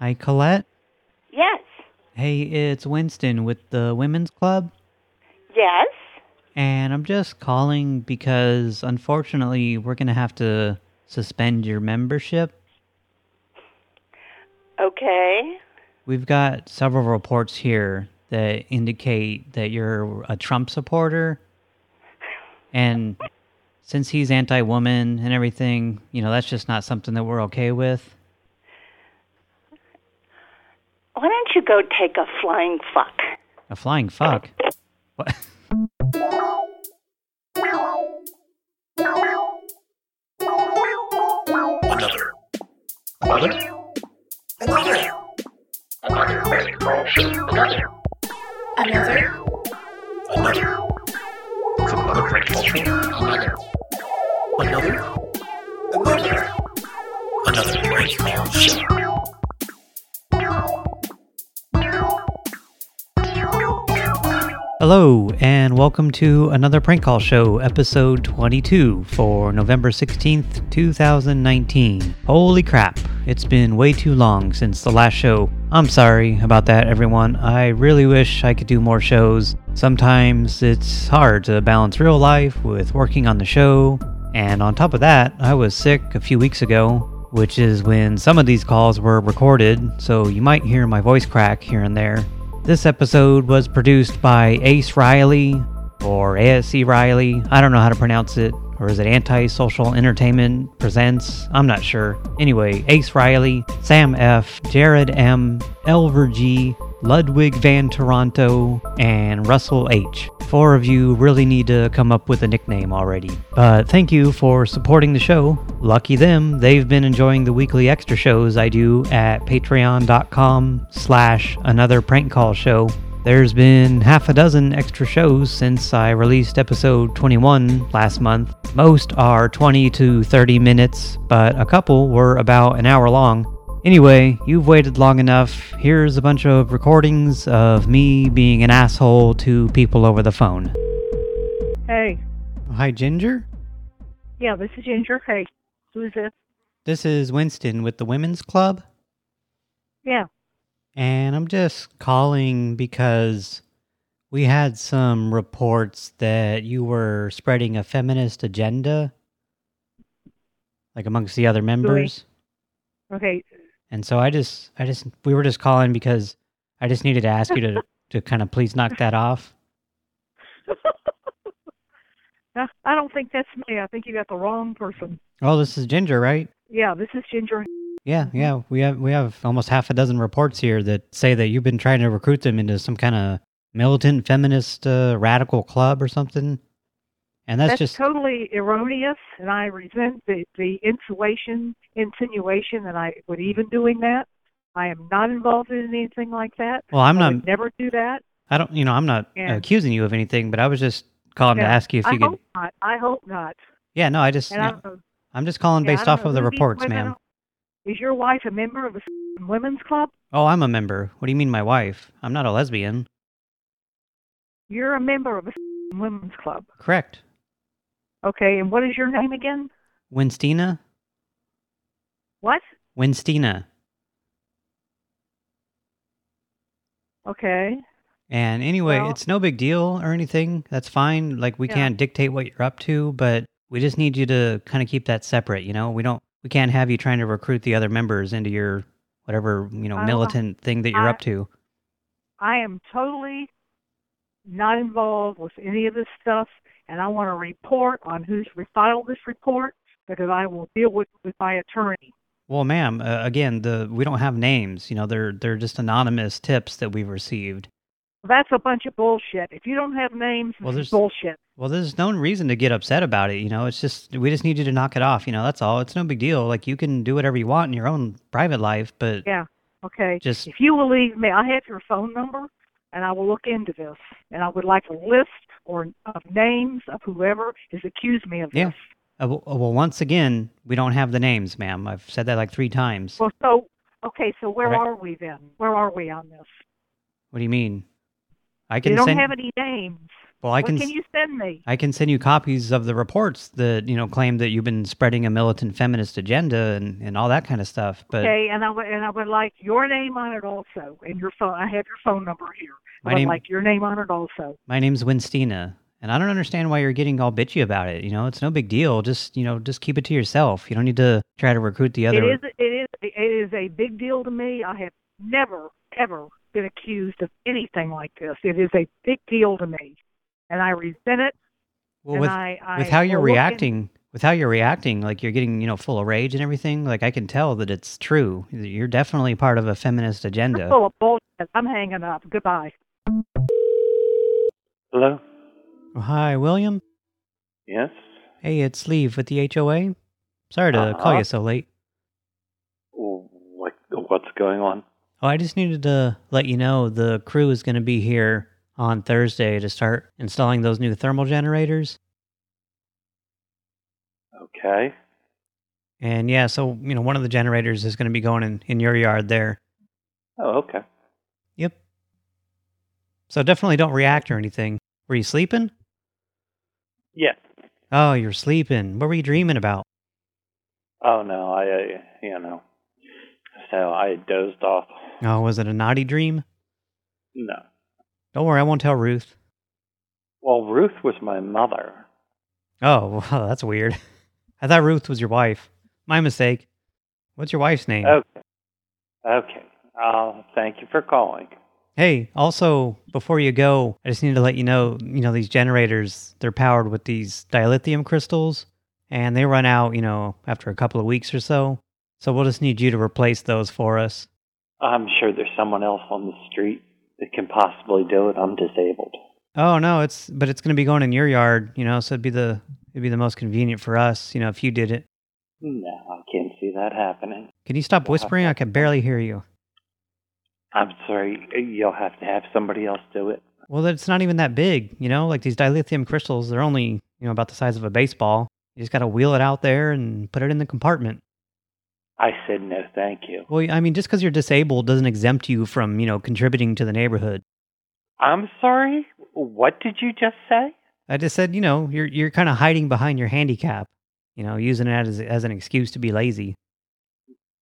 Hi, Colette. Yes. Hey, it's Winston with the Women's Club. Yes. And I'm just calling because, unfortunately, we're going to have to suspend your membership. Okay. We've got several reports here that indicate that you're a Trump supporter. And since he's anti-woman and everything, you know, that's just not something that we're okay with. Why don't you go take a flying fuck? A flying fuck? What? Another. Another. Another. Another. Another. Another? Another. It's another prank call show. Another. Another. Another. Another prank call Hello, and welcome to another prank call show, episode 22 for November 16th, 2019. Holy crap, it's been way too long since the last show. I'm sorry about that, everyone. I really wish I could do more shows. Sometimes it's hard to balance real life with working on the show, and on top of that, I was sick a few weeks ago, which is when some of these calls were recorded, so you might hear my voice crack here and there. This episode was produced by Ace Riley, or ASC Riley. I don't know how to pronounce it. Or is it Anti-Social Entertainment Presents? I'm not sure. Anyway, Ace Riley, Sam F., Jared M., Elver G., Ludwig Van Toronto, and Russell H. Four of you really need to come up with a nickname already. But thank you for supporting the show. Lucky them, they've been enjoying the weekly extra shows I do at patreon.com slash another prank call show. There's been half a dozen extra shows since I released episode 21 last month. Most are 20 to 30 minutes, but a couple were about an hour long. Anyway, you've waited long enough. Here's a bunch of recordings of me being an asshole to people over the phone. Hey. Hi, Ginger. Yeah, this is Ginger. Hey. Who is this? This is Winston with the Women's Club. Yeah. And I'm just calling because we had some reports that you were spreading a feminist agenda, like amongst the other members. Okay. And so I just, I just, we were just calling because I just needed to ask you to, to kind of please knock that off. I don't think that's me. I think you got the wrong person. Oh, this is Ginger, right? Yeah, this is Ginger. Yeah, yeah. We have we have almost half a dozen reports here that say that you've been trying to recruit them into some kind of militant feminist uh, radical club or something. And that's, That's just totally erroneous, and I resent the, the insulation, insinuation that I would even doing that. I am not involved in anything like that. well, I'm I not. would never do that. I don't. You know, I'm not Yeah. accusing you of anything, but I was just calling to ask you if I you could. I hope not. I hope not. Yeah, no, I just. And yeah, know, I am just calling yeah, based off know of the reports, ma'am. Is your wife a member of a women's club? Oh, I'm a member. What do you mean, my wife? I'm not a lesbian. You're a member of a women's club. Correct. Okay, and what is your name again? Winstina. What? Winstina. Okay. And anyway, Well- it's no big deal or anything. That's fine. Like we Yeah. can't dictate what you're up to, but we just need you to kind of keep that separate, you know? We don't we can't have you trying to recruit the other members into your whatever, you know, militant thing that you're I- up to. I am totally not involved with any of this stuff, and I want to report on who's filed this report because I will deal with with my attorney. Well, ma'am, uh, again, the we don't have names, you know, they're they're just anonymous tips that we've received. That's a bunch of bullshit. If you don't have names, Well, there's- bullshit. Well, there's no reason to get upset about it, you know. It's just we just need you to knock it off, you know. That's all. It's no big deal. Like you can do whatever you want in your own private life, but Yeah. Okay. Just- if you will leave me, I have your phone number, and I will look into this. And I would like a list or of names of whoever has accused me of Yeah. this. Uh, well, well, once again, we don't have the names, ma'am. I've said that like three times. Well, so okay. So where Right. are we then? Where are we on this? What do you mean? I You can don't send. have any names. Well, I what can can you send me? I can send you copies of the reports that, you know, claim that you've been spreading a militant feminist agenda and, and all that kind of stuff. But okay, and I would and I would like your name on it also, and your phone. I have your phone number here. I would name- like your name on it also. my name's Winstina, and I don't understand why you're getting all bitchy about it. You know, it's no big deal. Just, you know, just keep it to yourself. You don't need to try to recruit the other... It is it is it is a big deal to me. I have never ever been accused of anything like this. It is a big deal to me, and I resent it. well, and with, I, I with how you're will in- reacting... With how you're reacting, like you're getting, you know, full of rage and everything, like I can tell that it's true. You're definitely part of a feminist agenda. I'm full of bullshit. I'm hanging up. Goodbye. Hello? Oh, Hi, William. Yes? Hey, it's Sleeve with the HOA. Sorry to call Uh-huh. you so late. What, what's going on? Oh, I just needed to let you know the crew is going to be here on Thursday to start installing those new thermal generators. Okay. And yeah, so, you know, one of the generators is going to be going in, in your yard there. Oh, okay. Yep. So definitely don't react or anything. Were you sleeping? Yeah. Oh, you're sleeping. What were you dreaming about? Oh, no, I, uh, you know. So I dozed off. Oh, was it a naughty dream? No. Don't worry, I won't tell Ruth. Well, Ruth was my mother. Oh, well, that's weird. I thought Ruth was your wife. My mistake. What's your wife's name? Okay. Okay. Uh, thank you for calling. Hey, also, before you go, I just need to let you know, you know, these generators, they're powered with these dilithium crystals, and they run out, you know, after a couple of weeks or so. So we'll just need you to replace those for us. I'm sure there's someone else on the street that can possibly do it. I'm disabled. Oh, no, it's, but it's going to be going in your yard, you know, so it'd be the, it'd be the most convenient for us, you know, if you did it. No, I can't see that happening. Can you stop whispering? I can barely hear you. I'm sorry. You'll have to have somebody else do it. Well, it's not even that big, you know, like these dilithium crystals, they're only, you know, about the size of a baseball. You just got to wheel it out there and put it in the compartment. I said no, thank you. Well, I mean, just because you're disabled doesn't exempt you from, you know, contributing to the neighborhood. I'm sorry? What did you just say? I just said, you know, you're you're kind of hiding behind your handicap, you know, using it as as an excuse to be lazy.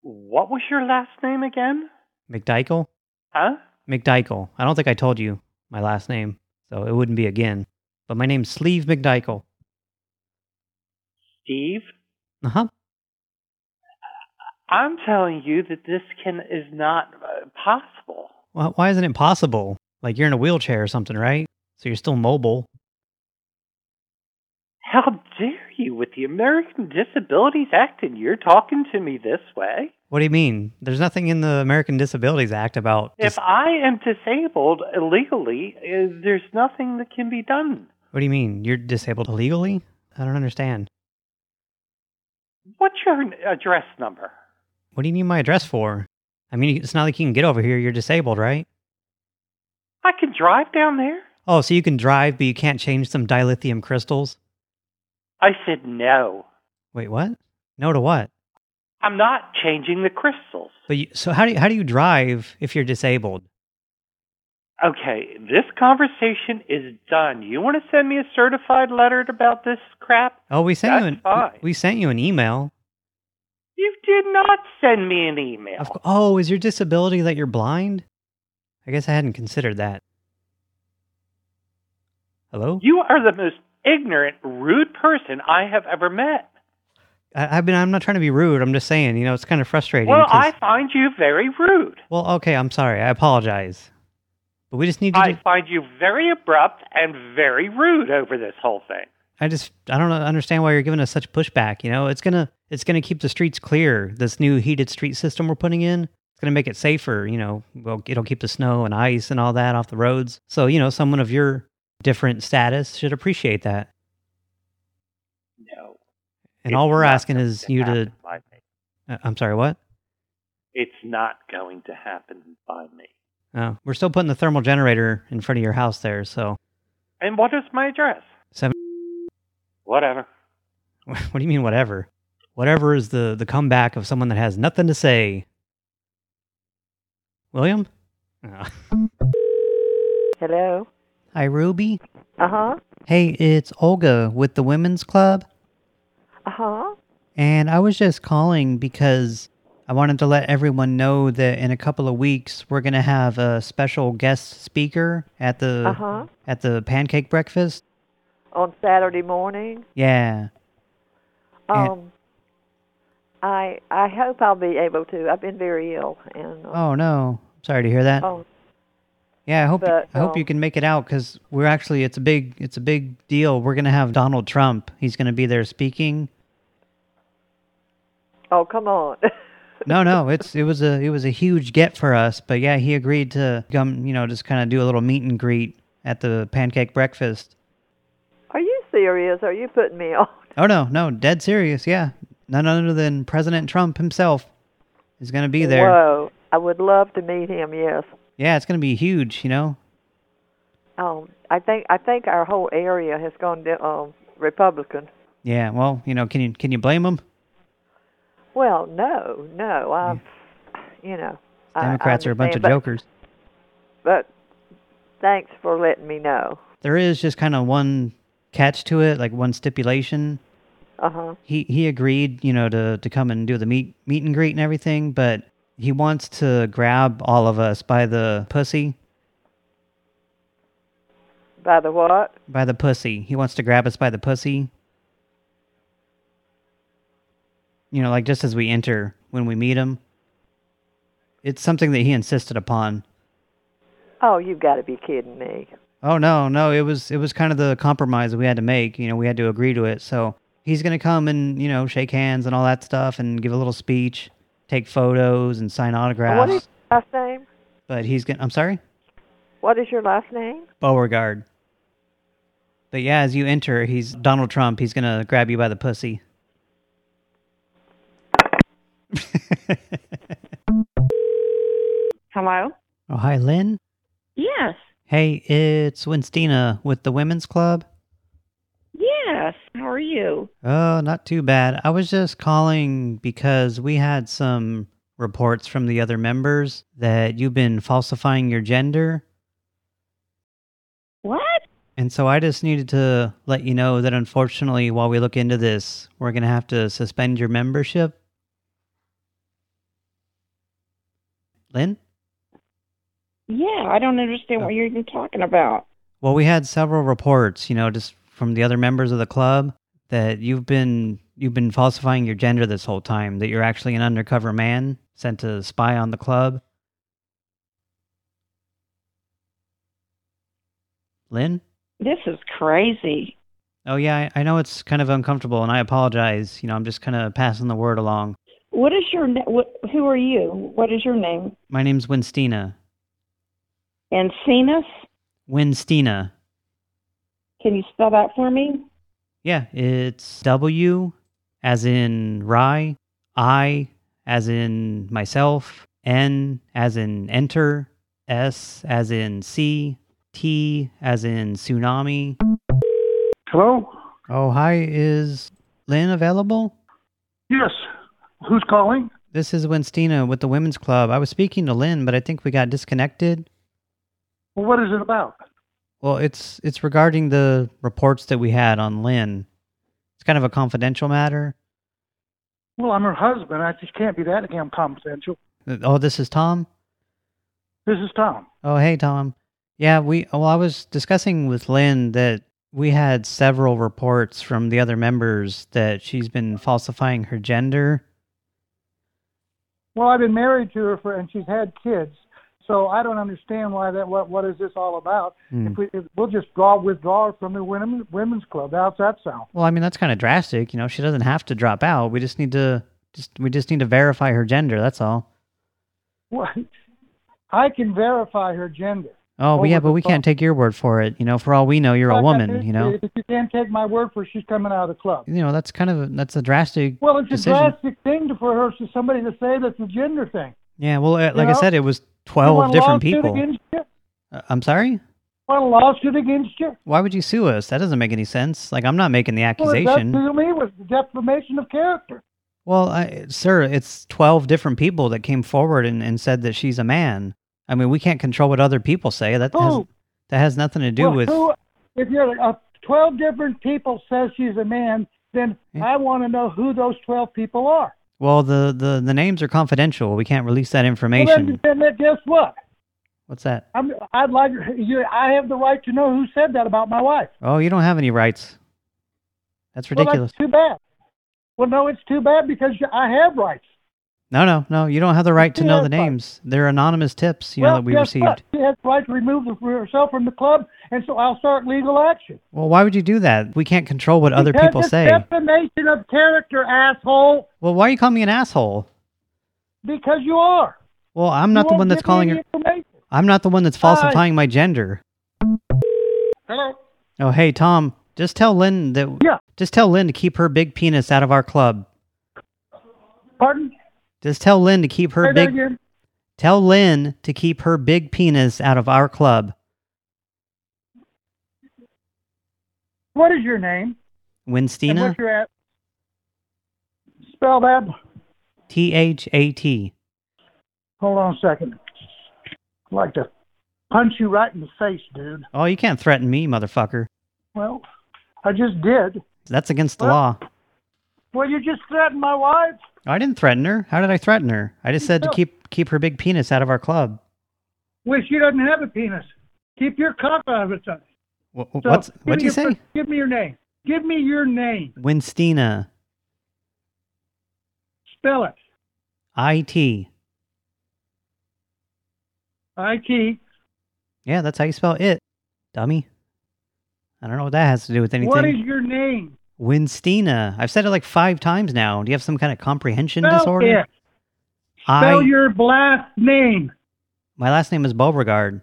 What was your last name again? McDykel? Huh? McDykel. I don't think I told you my last name, so it wouldn't be again. But my name's Sleeve McDykel. Steve? Uh-huh. I'm telling you that this can is not uh, possible. Well, why isn't it possible? Like you're in a wheelchair or something, right? So you're still mobile. How dare you with the American Disabilities Act and you're talking to me this way? What do you mean? There's nothing in the American Disabilities Act about... If I am disabled illegally, uh, there's nothing that can be done. what do you mean? You're disabled illegally? I don't understand. What's your address number? What do you need my address for? I mean, it's not like you can get over here. You're disabled, right? I can drive down there. Oh, so you can drive, but you can't change some dilithium crystals? I said no. Wait, what? No to what? I'm not changing the crystals. But you, so how do you, how do you drive if you're disabled? Okay, this conversation is done. You want to send me a certified letter about this crap? Oh, we sent you an fine. we sent you an email. You did not send me an email. Of, oh, is your disability that you're blind? I guess I hadn't considered that. Hello? You are the most ignorant, rude person I have ever met. I, I've been. I'm not trying to be rude. I'm just saying. You know, it's kind of frustrating. Well, I find you very rude. Well, okay. I'm sorry. I apologize. But we just need to. I find you very abrupt and very rude over this whole thing. I just I don't understand why you're giving us such pushback. You know, it's gonna it's gonna keep the streets clear. This new heated street system we're putting in, it's gonna make it safer. You know, well, it'll keep the snow and ice and all that off the roads. So you know, someone of your different status should appreciate that. No. And all we're asking is to you to. by me. uh, I'm sorry, what? It's not going to happen by me. Oh, we're still putting the thermal generator in front of your house there. So, And what is my address? Seven. Whatever. What do you mean, whatever? Whatever is the the comeback of someone that has nothing to say. William. Oh. Hello? Hi, Ruby. Uh-huh. Hey, it's Olga with the Women's Club. Uh-huh. And I was just calling because I wanted to let everyone know that in a couple of weeks we're going to have a special guest speaker at the Uh-huh. at the pancake breakfast. On Saturday morning. Yeah. Um I I hope I'll be able to. I've been very ill and uh, Oh no. Sorry to hear that. oh, yeah, I hope but, I hope you um, can make it out cuz we're actually it's a big it's a big deal. We're going to have Donald Trump. He's going to be there speaking. oh come on. No, no, it's it was a it was a huge get for us, but yeah, he agreed to come, you know, just kind of do a little meet and greet at the pancake breakfast. Are you serious? Are you putting me on? Oh no, no, dead serious, yeah. None other than President Trump himself is going to be there. Whoa. I would love to meet him, yes. Yeah, it's going to be huge, you know. Um I think I think our whole area has gone to, um Republican. Yeah, well, you know, can you can you blame him? Well, no, no. I've you know I- I Democrats are a bunch of understand, jokers. But, but thanks for letting me know. There is just kind of one catch to it, like one stipulation. Uh-huh. He he agreed, you know, to to come and do the meet meet and greet and everything, but he wants to grab all of us by the pussy, By the what? by the pussy. He wants to grab us by the pussy. You know, like just as we enter when we meet him. It's something that he insisted upon. Oh, you've got to be kidding me. Oh no, no, it was it was kind of the compromise that we had to make. You know, we had to agree to it. So he's gonna come and you know shake hands and all that stuff and give a little speech, take photos and sign autographs. What is your last name? But he's gonna. I'm sorry, What is your last name? Beauregard. But yeah, as you enter, he's Donald Trump. He's gonna grab you by the pussy. Hello? Oh hi, Lynn. Yes. Hey, it's Winstina with the Women's Club. Yes. How are you? Oh, not too bad. I was just calling because we had some reports from the other members that you've been falsifying your gender. What? And so I just needed to let you know that unfortunately, while we look into this, we're going to have to suspend your membership. Lynn? Yeah, I don't understand what you're even talking about. Well, we had several reports, you know, just from the other members of the club that you've been you've been falsifying your gender this whole time, that you're actually an undercover man sent to spy on the club. Lynn? This is crazy. Oh yeah, I, I know it's kind of uncomfortable and I apologize. You know, I'm just kind of passing the word along. What is your what who are you? What is your name? My name's Winstina. Encinas? Winstina. Can you spell that for me? Yeah, it's W as in rye, I as in myself, N as in enter, S as in sea, T as in tsunami. Hello? Oh, hi, is Lynn available? Yes. Who's calling? This is Winstina with the Women's Club. I was speaking to Lynn, but I think we got disconnected. Well, what is it about? Well, it's it's regarding the reports that we had on Lynn. It's kind of a confidential matter. Well, I'm her husband. I just can't be that damn confidential. Uh, Oh, this is Tom? This is Tom. Oh, hey, Tom. Yeah, we. Well, I was discussing with Lynn that we had several reports from the other members that she's been falsifying her gender. Well, I've been married to her for, and she's had kids. So I don't understand why that. What What is this all about? Hmm. If we, if we'll just draw withdraw from the women, women's club. How's that sound? Well, I mean that's kind of drastic. You know, she doesn't have to drop out. We just need to just we just need to verify her gender. That's all. What? I can verify her gender. Oh, yeah, but we can't take your word for it. You know, for all we know, you're a woman. You know, if you can't take my word for it, she's coming out of the club. you know that's kind of that's a drastic. Well, it's a drastic thing to, for her to somebody to say that's a gender thing. Yeah, well, uh, like I know? said, it was twelve different people. You? Uh, I'm sorry. Want a lawsuit against you? Why would you sue us? That doesn't make any sense. Like I'm not making the Well, accusation. that to me was defamation of character. Well, I, sir, it's 12 different people that came forward and, and said that she's a man. I mean, we can't control what other people say. That has, That has nothing to do well, with. who, if you're uh, 12 different people says she's a man, then I want to know who those 12 people are. Well, the, the, the names are confidential. We can't release that Well, information. then, then guess what? What's that? I'm, I'd like you. I have the right to know who said that about my wife. Oh, you don't have any rights. That's Well, ridiculous. that's too bad. Well, no, it's too bad because I have rights. No, no, no. You don't have the right to know the rights. names. They're anonymous tips, you well, know, that we received. What? She has the right to remove herself from the club, and so I'll start legal action. Well, why would you do that? We can't control what other Because people it's say. defamation of character, asshole. Well, why are you calling me an asshole? Because you are. Well, I'm You not the one that's calling her. I'm not the one that's falsifying my gender. Hello. Oh, hey, Tom, just tell Lynn that... Yeah. Just tell Lynn to keep her big penis out of our club. Pardon? Just tell Lynn to keep her Say big... Tell Lynn to keep her big penis out of our club. What is your name? And Winstina? what's your at? Spell that. T-H-A-T. Hold on a second. I'd like to punch you right in the face, dude. Oh, you can't threaten me, motherfucker. Well, I just did. That's against the Well- law. Well, you just threatened my wife. I didn't threaten her. How did I threaten her? I just said to keep keep her big penis out of our club. Well, she doesn't have a penis. Keep your cock out of it. Son. Wh- So, What's what'd me you say? first- Give me your name. Give me your name. Winstina. Spell it. I-T. I T. Yeah, that's how you spell it, dummy. I don't know what that has to do with anything. What is your name? Winstina. I've said it like five times now. Do you have some kind of comprehension Spell disorder? it. Spell I. your last name. My last name is Beauregard.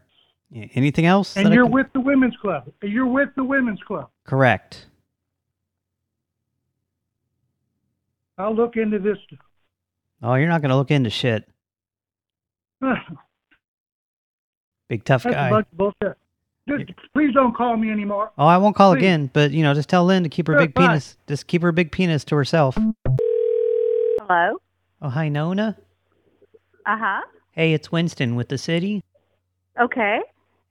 Y- Anything else? And you're can- with the women's club. You're with the women's club. Correct. I'll look into this. Oh, you're not going to look into shit. Big tough a guy. bunch of bullshit. Just, please don't call me anymore. Oh, I won't call Please. again, but, you know, just tell Lynn to keep her Sure, big fine. penis. Just keep her big penis to herself. Hello? Oh, hi, Nona. Uh huh. Hey, it's Winston with the city. Okay.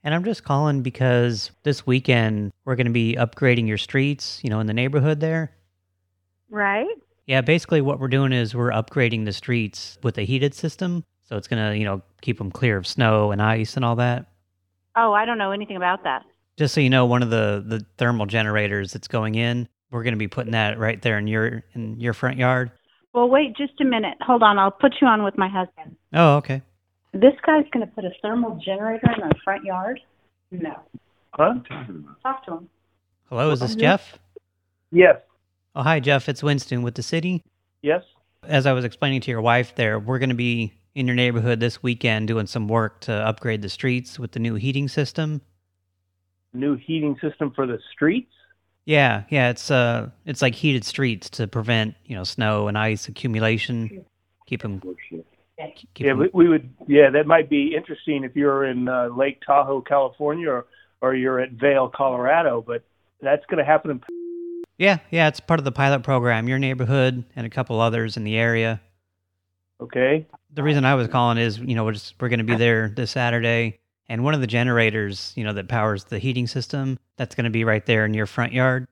And I'm just calling because this weekend we're going to be upgrading your streets, you know, in the neighborhood there. Right? Yeah, basically what we're doing is we're upgrading the streets with a heated system. So it's going to, you know, keep them clear of snow and ice and all that. Oh, I don't know anything about that. Just so you know, one of the, the thermal generators that's going in, we're going to be putting that right there in your in your front yard. Well, wait just a minute. Hold on. I'll put you on with my husband. Oh, okay. This guy's going to put a thermal generator in our front yard? No. Huh? Talk to him. Hello, is this Jeff? Yes. Oh, hi, Jeff. It's Winston with the city. Yes. As I was explaining to your wife there, we're going to be in your neighborhood this weekend doing some work to upgrade the streets with the new heating system. New heating system for the streets. Yeah, yeah, it's uh, it's like heated streets to prevent you know snow and ice accumulation. Keep them. Keep yeah, 'em- we, we would. Yeah, that might be interesting if you're in uh, Lake Tahoe, California, or or you're at Vail, Colorado. But that's going to happen in yeah, yeah. It's part of the pilot program. Your neighborhood and a couple others in the area. Okay. The reason I was calling is you know we're just we're going to be there this Saturday, and one of the generators you know that powers the heating system that's going to be right there in your front yard.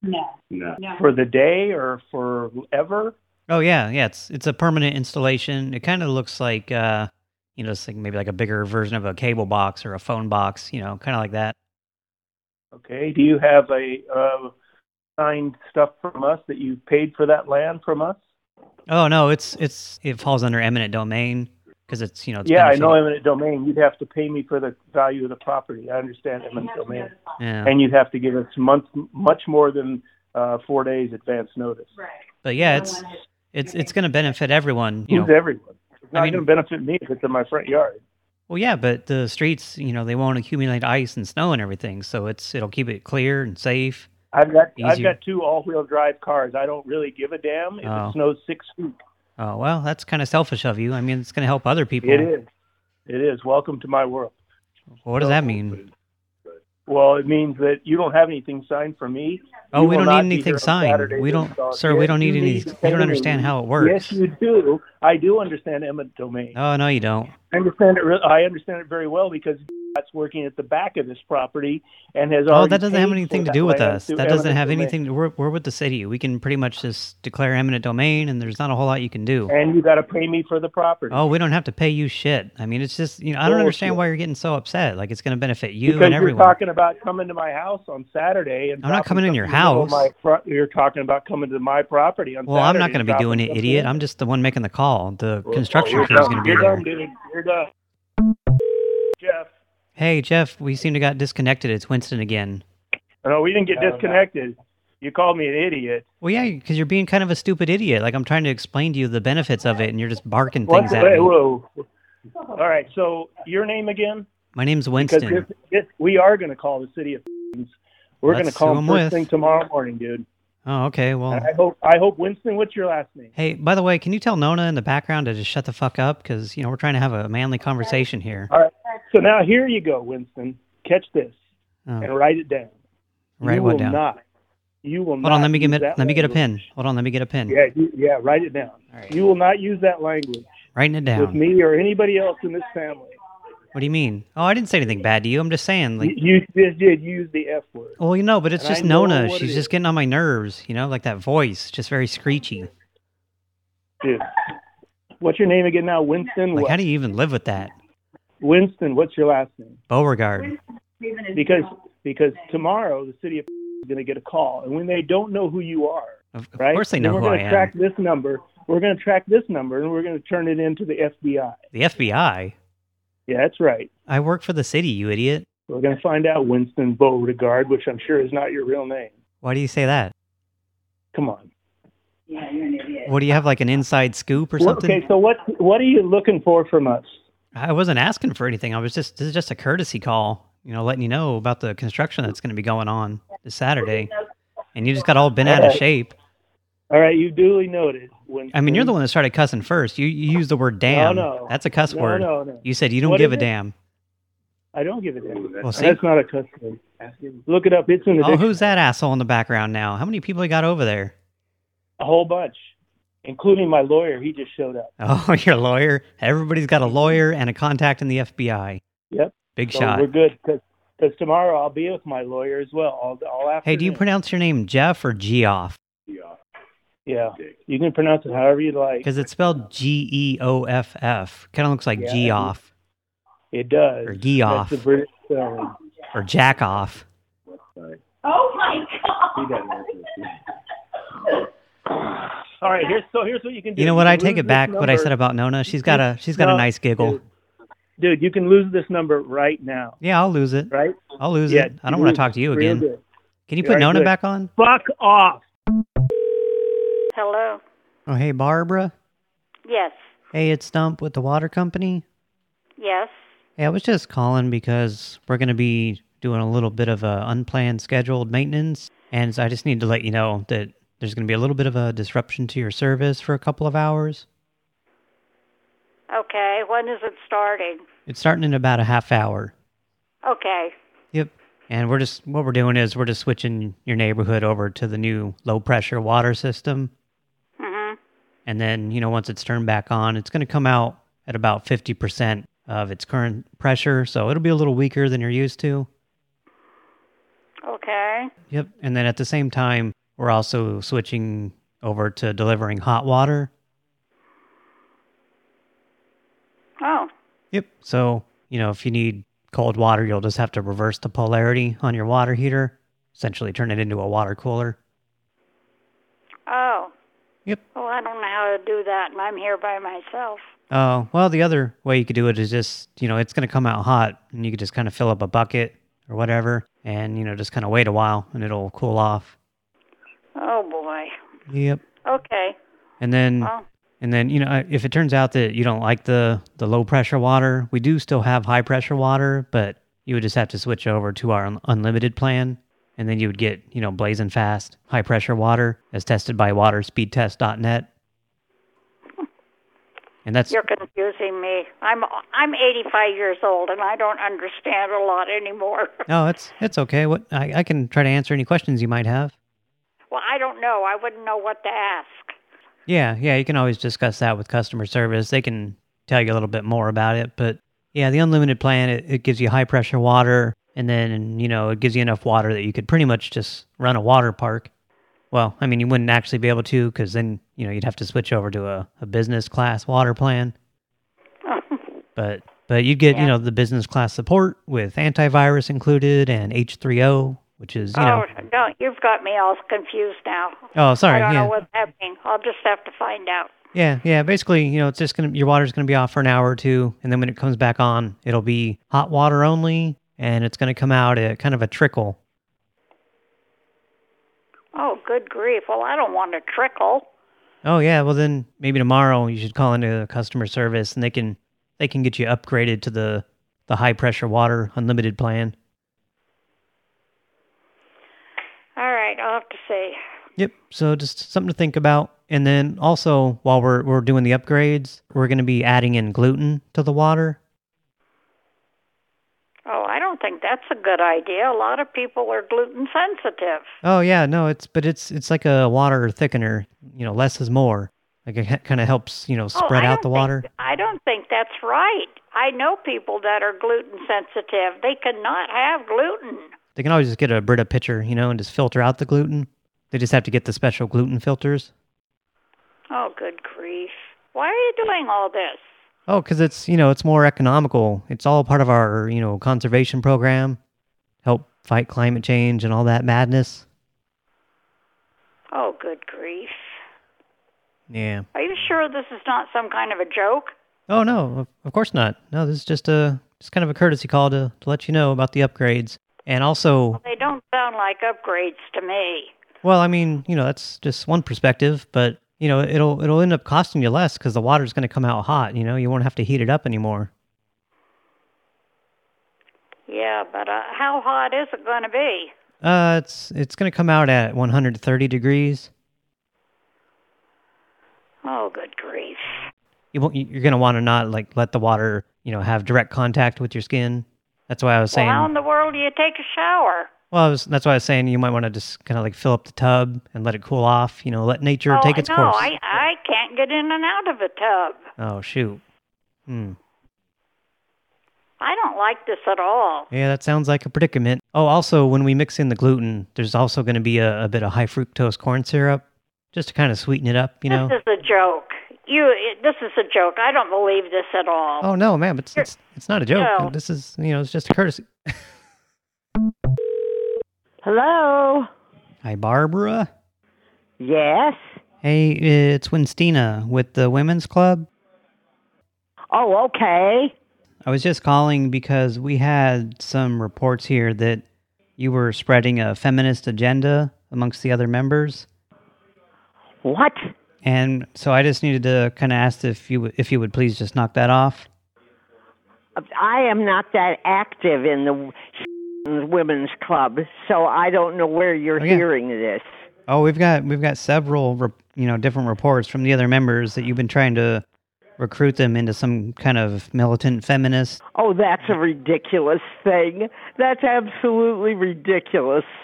No. No. No. For the day or forever? Oh yeah, yeah. It's it's a permanent installation. It kind of looks like uh, you know, it's like maybe like a bigger version of a cable box or a phone box. You know, kind of like that. Okay. Do you have a uh, signed stuff from us that you paid for that land from us? Oh no, it's it's it falls under eminent domain because it's you know. It's yeah, I know eminent domain. You'd have to pay me for the value of the property. I understand eminent domain, Yeah, and you'd have to give us month much more than uh, four days advance notice. Right. but yeah, it's it's it's going to benefit everyone. You Who's know, everyone? It's not I mean- going to benefit me if it's in my front yard. well, yeah, but the streets, you know, they won't accumulate ice and snow and everything, so it's it'll keep it clear and safe. I've got I've got two all-wheel drive cars. I don't really give a damn if Oh. it snows six feet. Oh well, that's kind of selfish of you. I mean, it's going to help other people. It is. It is. Welcome to my world. Well, what does that mean? Well, it means that you don't have anything signed for me. Oh, You we don't need anything signed. We don't, sir. we don't need any. You don't understand how it works. Yes, you do. I do understand eminent domain. Oh no, you don't. I understand it. I understand it very well because that's working at the back of this property and has Oh, that doesn't have anything to do with us. That doesn't have domain. anything. To, we're, we're with the city. We can pretty much just declare eminent domain, and there's not a whole lot you can do. And you got to pay me for the property. Oh, we don't have to pay you shit. I mean, it's just you know I don't understand why you're getting so upset. Like it's going to benefit you because and you're talking about coming to my house on Saturday and I'm not coming in your the middle of house. You're talking about coming to my property on well, I'm not going to be doing it, idiot. I'm just the one making the call. The Well, oh, construction crew is going to be You're there. done, dude. You're done. Jeff. Hey, Jeff, we seem to got disconnected. It's Winston again. No, we didn't get disconnected. You called me an idiot. Well, yeah, because you're being kind of a stupid idiot. Like I'm trying to explain to you the benefits of it, and you're just barking What- things at wait, me. whoa. All right, so your name again? My name's Because Winston. this, this, we are going to call the city of. We're going to call who them first with. thing tomorrow morning, dude. Oh, okay. Well, I hope. I hope Winston. What's your last name? hey, by the way, can you tell Nona in the background to just shut the fuck up? Because you know we're trying to have a manly conversation here. All right. So now here you go, Winston. Catch this Oh, and write it down. write you what down? not. You will Hold not. on, let me get let me get a pen. Hold on, let me get a pen. Yeah, you, yeah. Write it down. Right. You will not use that language Writing it down with me or anybody else in this family. What do you mean? Oh, I didn't say anything bad to you. I'm just saying, like, you, you just did use the F word. well, you know, but it's And just Nona. She's just is. getting on my nerves. You know, like that voice, just very screechy. Dude. What's your name again now? Winston Like, what? how do you even live with that? Winston, what's your last name? Beauregard. Because because tomorrow the city of is going to get a call, and when they don't know who you are, Of, of right? course they know we're who I am. track this number. We're going to track this number, and we're going to turn it into the FBI. The FBI. Yeah, that's right. I work for the city, you idiot. We're going to find out Winston Beauregard, which I'm sure is not your real name. Why do you say that? Come on. Yeah, you're an idiot. What do you have, like an inside scoop or Well, something? okay, so what what are you looking for from us? I wasn't asking for anything. I was just this is just a courtesy call, you know, letting you know about the construction that's going to be going on this Saturday. And you just got all bent out of shape. All right, you duly noted. Winston. I mean, you're the one that started cussing first. You, you used the word damn. no. That's a cuss No, word. no, no. You said you don't What give a it? damn. I don't give a damn. Well, see? That's not a cuss word. Look it up. It's in the Oh, who's that asshole in the background now? How many people you got over there? A whole bunch, including my lawyer. He just showed up. Oh, you're a lawyer. Everybody's got a lawyer and a contact in the FBI. Yep. Big So shot. we're good because tomorrow I'll be with my lawyer as well. All, all afternoon. Hey, do you pronounce your name Jeff or Geoff? Geoff? Yeah, you can pronounce it however you like. Because it's spelled G E O F F. Kind of looks like Yeah, Geoff It does. or Geoff That's the British spelling. or Jack off. Oh my God. All right, here's so here's what you can do. You know what? can I take it back. this What I said about Nona. She's got a she's got a nice giggle. Dude, dude, you can lose this number right now, Yeah, I'll lose it. right? I'll lose Yeah, it. I don't want to talk to you again. good. Can you put right, Nona good. back on? Fuck off. Hello. Oh, hey, Barbara. Yes. Hey, it's Stump with the water company. Yes. Hey, I was just calling because we're going to be doing a little bit of a unplanned scheduled maintenance, and so I just need to let you know that there's going to be a little bit of a disruption to your service for a couple of hours. Okay. When is it starting? It's starting in about a half hour. Okay. Yep. And we're just what we're doing is we're just switching your neighborhood over to the new low pressure water system. And then, you know, once it's turned back on, it's going to come out at about 50% of its current pressure, so it'll be a little weaker than you're used to. Okay. Yep. And then at the same time, we're also switching over to delivering hot water. Oh. Yep. So, you know, if you need cold water, you'll just have to reverse the polarity on your water heater, essentially turn it into a water cooler. Oh. Yep. Well, I don't know how to do that, I'm here by myself. Oh, well, the other way you could do it is just, you know, it's going to come out hot, and you could just kind of fill up a bucket or whatever, and, you know, just kind of wait a while, and it'll cool off. Oh boy. Yep. Okay. And then, Well. and then, you know, if it turns out that you don't like the, the low pressure water, we do still have high pressure water, but you would just have to switch over to our un- unlimited plan, and then you would get, you know, blazing fast high pressure water as tested by waterspeedtest.net. And that's You're confusing me. I'm I'm 85 years old, and I don't understand a lot anymore. no, it's it's okay. What I, I can try to answer any questions you might have. well, I don't know. I wouldn't know what to ask. Yeah, yeah, you can always discuss that with customer service. They can tell you a little bit more about it, but Yeah, the unlimited plan, it, it gives you high pressure water, and then, you know, it gives you enough water that you could pretty much just run a water park. Well, I mean, you wouldn't actually be able to because then, you know, you'd have to switch over to a, a business class water plan. But but you'd get, you know, the business class support with antivirus included and H3O, which is, you know... oh, no, you've got me all confused now. Oh, sorry, I don't yeah. know what's happening. I'll just have to find out. Yeah, yeah. Basically, you know, it's just gonna your water's gonna be off for an hour or two, and then when it comes back on, it'll be hot water only, and it's gonna come out at kind of a trickle. Oh, good grief. Well, I don't want a trickle. Oh yeah, well then maybe tomorrow you should call into customer service, and they can they can get you upgraded to the the high pressure water unlimited plan. All right, I'll have to see. Yep. So just something to think about. And then also while we're we're doing the upgrades, we're going to be adding in gluten to the water. Oh, I don't think that's a good idea. A lot of people are gluten sensitive. Oh yeah, no, it's but it's it's like a water thickener. You know, less is more. Like it kind of helps you know oh, spread oh, out the don't water. I don't think that's right. I know people that are gluten sensitive. They cannot have gluten. They can always just get a Brita pitcher, you know, and just filter out the gluten. They just have to get the special gluten filters. Oh, good grief. Why are you doing all this? Oh, because it's, you know, it's more economical. It's all part of our, you know, conservation program. Help fight climate change and all that madness. Oh, good grief. Yeah. Are you sure this is not some kind of a joke? Oh, no, of- course not. No, this is just a, just kind of a courtesy call to, to let you know about the upgrades. And also, They don't sound like upgrades to me. well, I mean, you know, that's just one perspective, but, you know, it'll, it'll end up costing you less because the water's going to come out hot, you know, you won't have to heat it up anymore. Yeah, but uh, how hot is it going to be? Uh, it's, it's going to come out at 130 degrees. Oh, good grief. you won't, you're going to want to not like let the water, you know, have direct contact with your skin. That's why I was saying. Well, how in the world do you take a shower? Well, I was, that's why I was saying you might want to just kind of like fill up the tub and let it cool off. You know, let nature oh, take its no, course. I I can't get in and out of a tub. Oh shoot. Hmm. I don't like this at all. Yeah, that sounds like a predicament. Oh, also, when we mix in the gluten, there's also going to be a, a bit of high fructose corn syrup, just to kind of sweeten it up. You know. This is a joke. You, it, this is a joke. I don't believe this at all. Oh no, ma'am, it's it's it's not a joke. No. This is you know, it's just a courtesy. Hello. Hi, Barbara. Yes. Hey, it's Winstina with the Women's Club. Oh, okay. I was just calling because we had some reports here that you were spreading a feminist agenda amongst the other members. What? And so I just needed to kind of ask if you if you would please just knock that off. I am not that active in the women's club, so I don't know where you're Oh, yeah. hearing this. Oh, we've got we've got several you know different reports from the other members that you've been trying to recruit them into some kind of militant feminist. Oh, that's a ridiculous thing. That's absolutely ridiculous.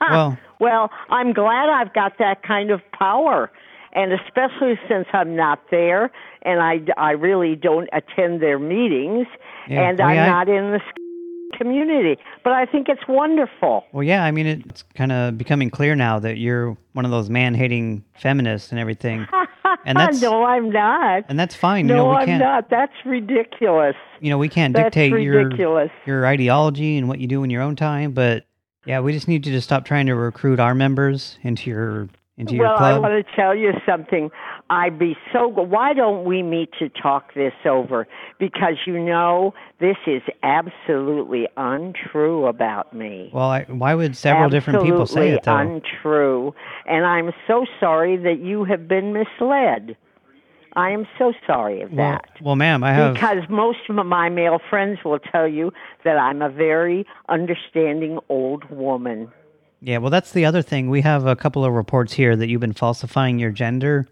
Well- well, I'm glad I've got that kind of power. And especially since I'm not there and I, I really don't attend their meetings Yeah. and Oh, I'm yeah, not in the community. But I think it's wonderful. Well, yeah, I mean it's kind of becoming clear now that you're one of those man-hating feminists and everything. And that's no, I'm not. and that's fine. no, you know, we I'm can't not. That's ridiculous. you know, we can't That's dictate ridiculous. your your ideology and what you do in your own time, but yeah, we just need you to stop trying to recruit our members into your into your well, I want to tell you something. I'd be so. Why don't we meet to talk this over? Because you know this is absolutely untrue about me. Well, I, why would several different people say it though? Absolutely untrue, and I'm so sorry that you have been misled. I am so sorry of well, that. well, ma'am, I have Because most of my male friends will tell you that I'm a very understanding old woman. Yeah. Well, that's the other thing. We have a couple of reports here that you've been falsifying your gender,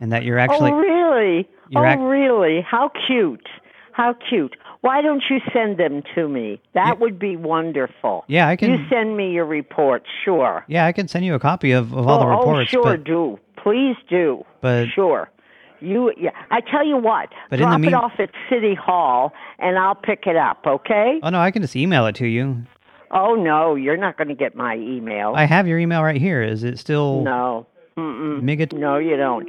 and that you're actually oh, really? oh, really? How cute. How cute. Why don't you send them to me? That Yeah. would be wonderful. Yeah, I can- You send me your report, sure. yeah. I can send you a copy of, of all oh, the reports. oh, sure, but, do. Please do. but Sure. You, yeah. I tell you what. But drop it off at City Hall, and I'll pick it up. Okay? Oh no, I can just email it to you. Oh no, you're not going to get my email. I have your email right here. Is it still no. Mm-mm. Migat- No, you don't.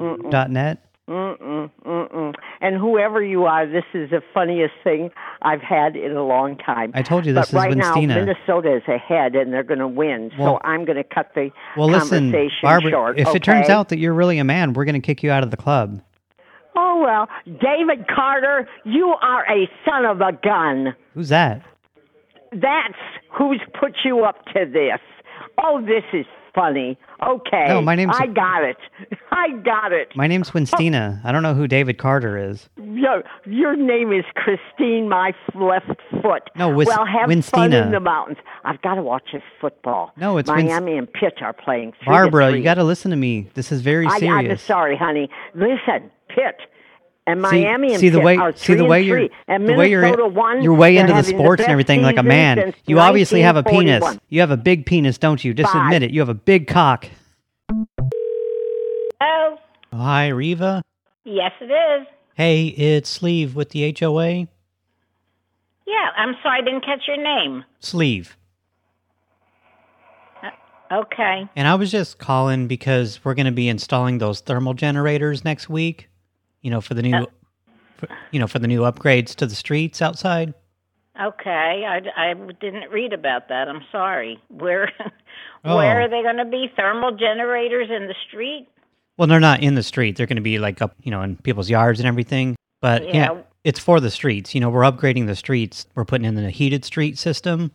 Mm-mm. dot net? Mm-mm, mm-mm. And whoever you are, this is the funniest thing I've had in a long time. I told you this but right is Winstina. now, Minnesota is ahead, and they're going to win. Well- so I'm going to cut the Well, listen, conversation Barbara, short. if it turns out that you're really a man, we're going to kick you out of the club. oh well, David Carter, you are a son of a gun. Who's that? That's who's put you up to this. Oh, this is funny. Okay. No, my name's- I got it. I got it. My name's Winstina. Oh. I don't know who David Carter is. Yo, your name is Christine, my left foot. No, Wis- well, have fun Winstina. in the mountains. I've got to watch this football. No, it's Wins- Miami and Pitt are playing. Barbara, you got to listen to me. This is very I, I'm serious. sorry, honey. Listen, Pitt and See- Miami and see the Pitt way- are see the way you're- and the way you're- Minnesota won. You're way into the having sports and everything like a man. You obviously have a penis. You have a big penis, don't you? Just Bye. admit it. You have a big cock. Oh, Hi, Riva. yes, it is. Hey, it's Sleeve with the HOA. Yeah, I'm sorry I didn't catch your name. Sleeve. Uh, okay. And I was just calling because we're going to be installing those thermal generators next week. You know, for the new, Uh. for, you know, for the new upgrades to the streets outside. Okay, I, I didn't read about that. I'm sorry. Where Oh. where are they going to be? Thermal generators in the street? Well, they're not in the street. They're going to be like up, you know, in people's yards and everything. But yeah. Yeah. it's for the streets. You know, we're upgrading the streets. We're putting in a heated street system.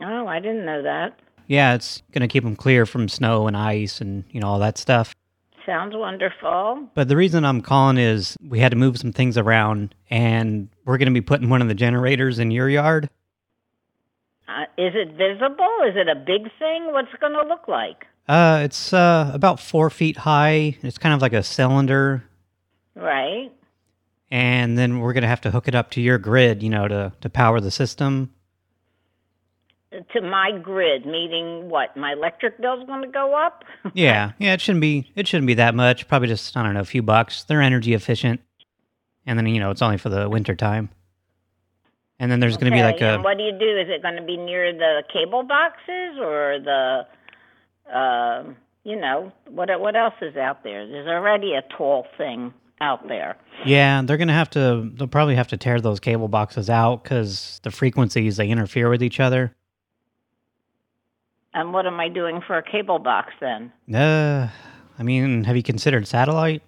Oh, I didn't know that. Yeah, it's going to keep them clear from snow and ice and, you know, all that stuff. Sounds wonderful. But the reason I'm calling is we had to move some things around and we're going to be putting one of the generators in your yard. Uh, is it visible? Is it a big thing? What's it going to look like? Uh, it's uh, about four feet high. It's kind of like a cylinder. Right. And then we're going to have to hook it up to your grid, you know, to, to power the system. To my grid, meaning what? My electric bill's going to go up? Yeah, yeah, it shouldn't be it shouldn't be that much. Probably just I don't know, a few bucks. They're energy efficient, and then you know it's only for the winter time. And then there's going to be like a what do you do? Is it going to be near the cable boxes or the, uh, you know, what what else is out there? There's already a tall thing out there. yeah. They're going to have to. They'll probably have to tear those cable boxes out because the frequencies they interfere with each other. And what am I doing for a cable box then? Uh, I mean, have you considered satellite?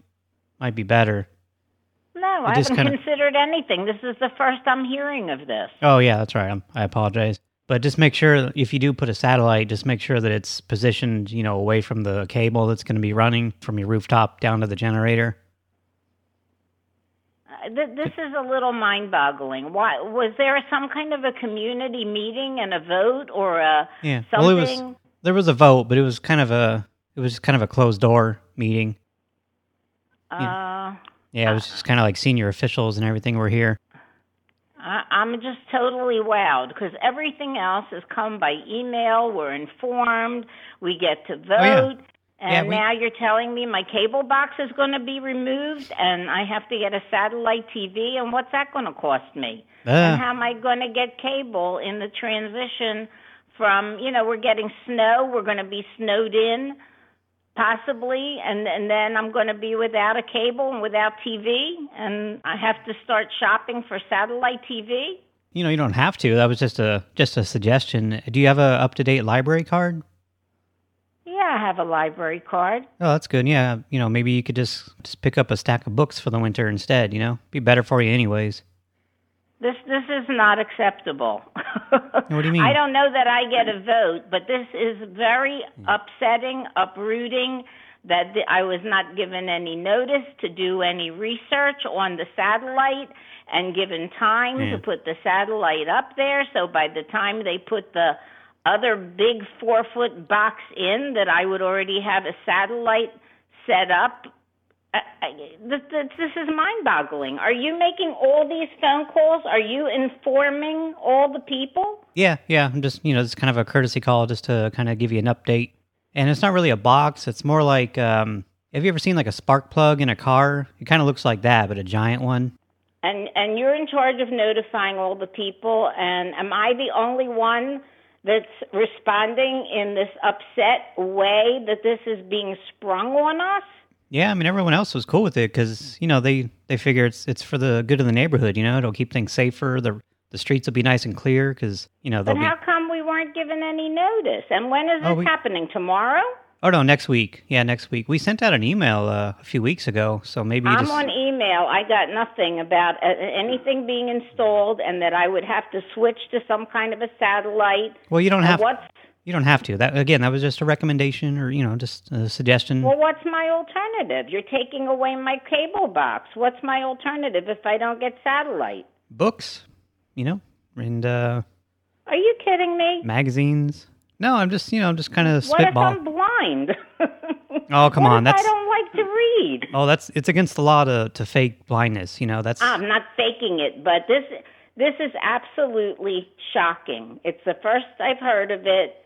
Might be better. No, I haven't kinda- considered anything. This is the first I'm hearing of this. Oh yeah, that's right. I'm, I apologize. But just make sure if you do put a satellite, just make sure that it's positioned, you know, away from the cable that's going to be running from your rooftop down to the generator. Th- this is a little mind-boggling. Why was there some kind of a community meeting and a vote or a Yeah. something? Well, it was there was a vote, but it was kind of a it was kind of a closed door meeting. uh, Yeah, it was just kind of like senior officials and everything were here. I, I'm just totally wowed because everything else has come by email. We're informed. We get to vote. Oh, yeah. And Yeah, we- now you're telling me my cable box is going to be removed and I have to get a satellite TV. And what's that going to cost me? Uh, And how am I going to get cable in the transition from, you know, we're getting snow, we're going to be snowed in possibly, and, and then I'm going to be without a cable and without TV, and I have to start shopping for satellite TV. you know, you don't have to. That was just a just a suggestion. Do you have a up to date library card? Yeah, I have a library card. Oh, that's good. Yeah, you know, maybe you could just just pick up a stack of books for the winter instead. You know, be better for you anyways. This this is not acceptable. What do you mean? I don't know that I get a vote, but this is very upsetting, uprooting that the, I was not given any notice to do any research on the satellite and given time Yeah. to put the satellite up there. So by the time they put the other big four foot box in, that I would already have a satellite set up. I, I, this, this, this is mind boggling. Are you making all these phone calls? Are you informing all the people? Yeah, yeah. I'm just, you know, it's kind of a courtesy call just to kind of give you an update. And it's not really a box. It's more like, um, Have you ever seen like a spark plug in a car? It kind of looks like that, but a giant one. And and you're in charge of notifying all the people. And am I the only one that's responding in this upset way that this is being sprung on us? Yeah, I mean everyone else was cool with it because you know they they figure it's it's for the good of the neighborhood. You know, it'll keep things safer. The the streets will be nice and clear because you know But they'll be. how come we weren't given any notice? And when is this Oh, we- happening? Tomorrow? Oh no, next week. Yeah, next week. We sent out an email uh, a few weeks ago, so maybe I'm just. on email. I got nothing about uh, anything being installed, and that I would have to switch to some kind of a satellite. Well, you don't have. What's You don't have to. That again, that was just a recommendation, or you know, just a suggestion. well? What's my alternative? You're taking away my cable box. What's my alternative if I don't get satellite? Books, you know, and uh, Are you kidding me? magazines. No, I'm just you know, I'm just kind of spitball. What if. I'm blind? Oh, come what on, that's- I don't like to read. Oh, that's it's against the law to to fake blindness. You know, that's I'm not faking it, but this this is absolutely shocking. It's the first I've heard of it.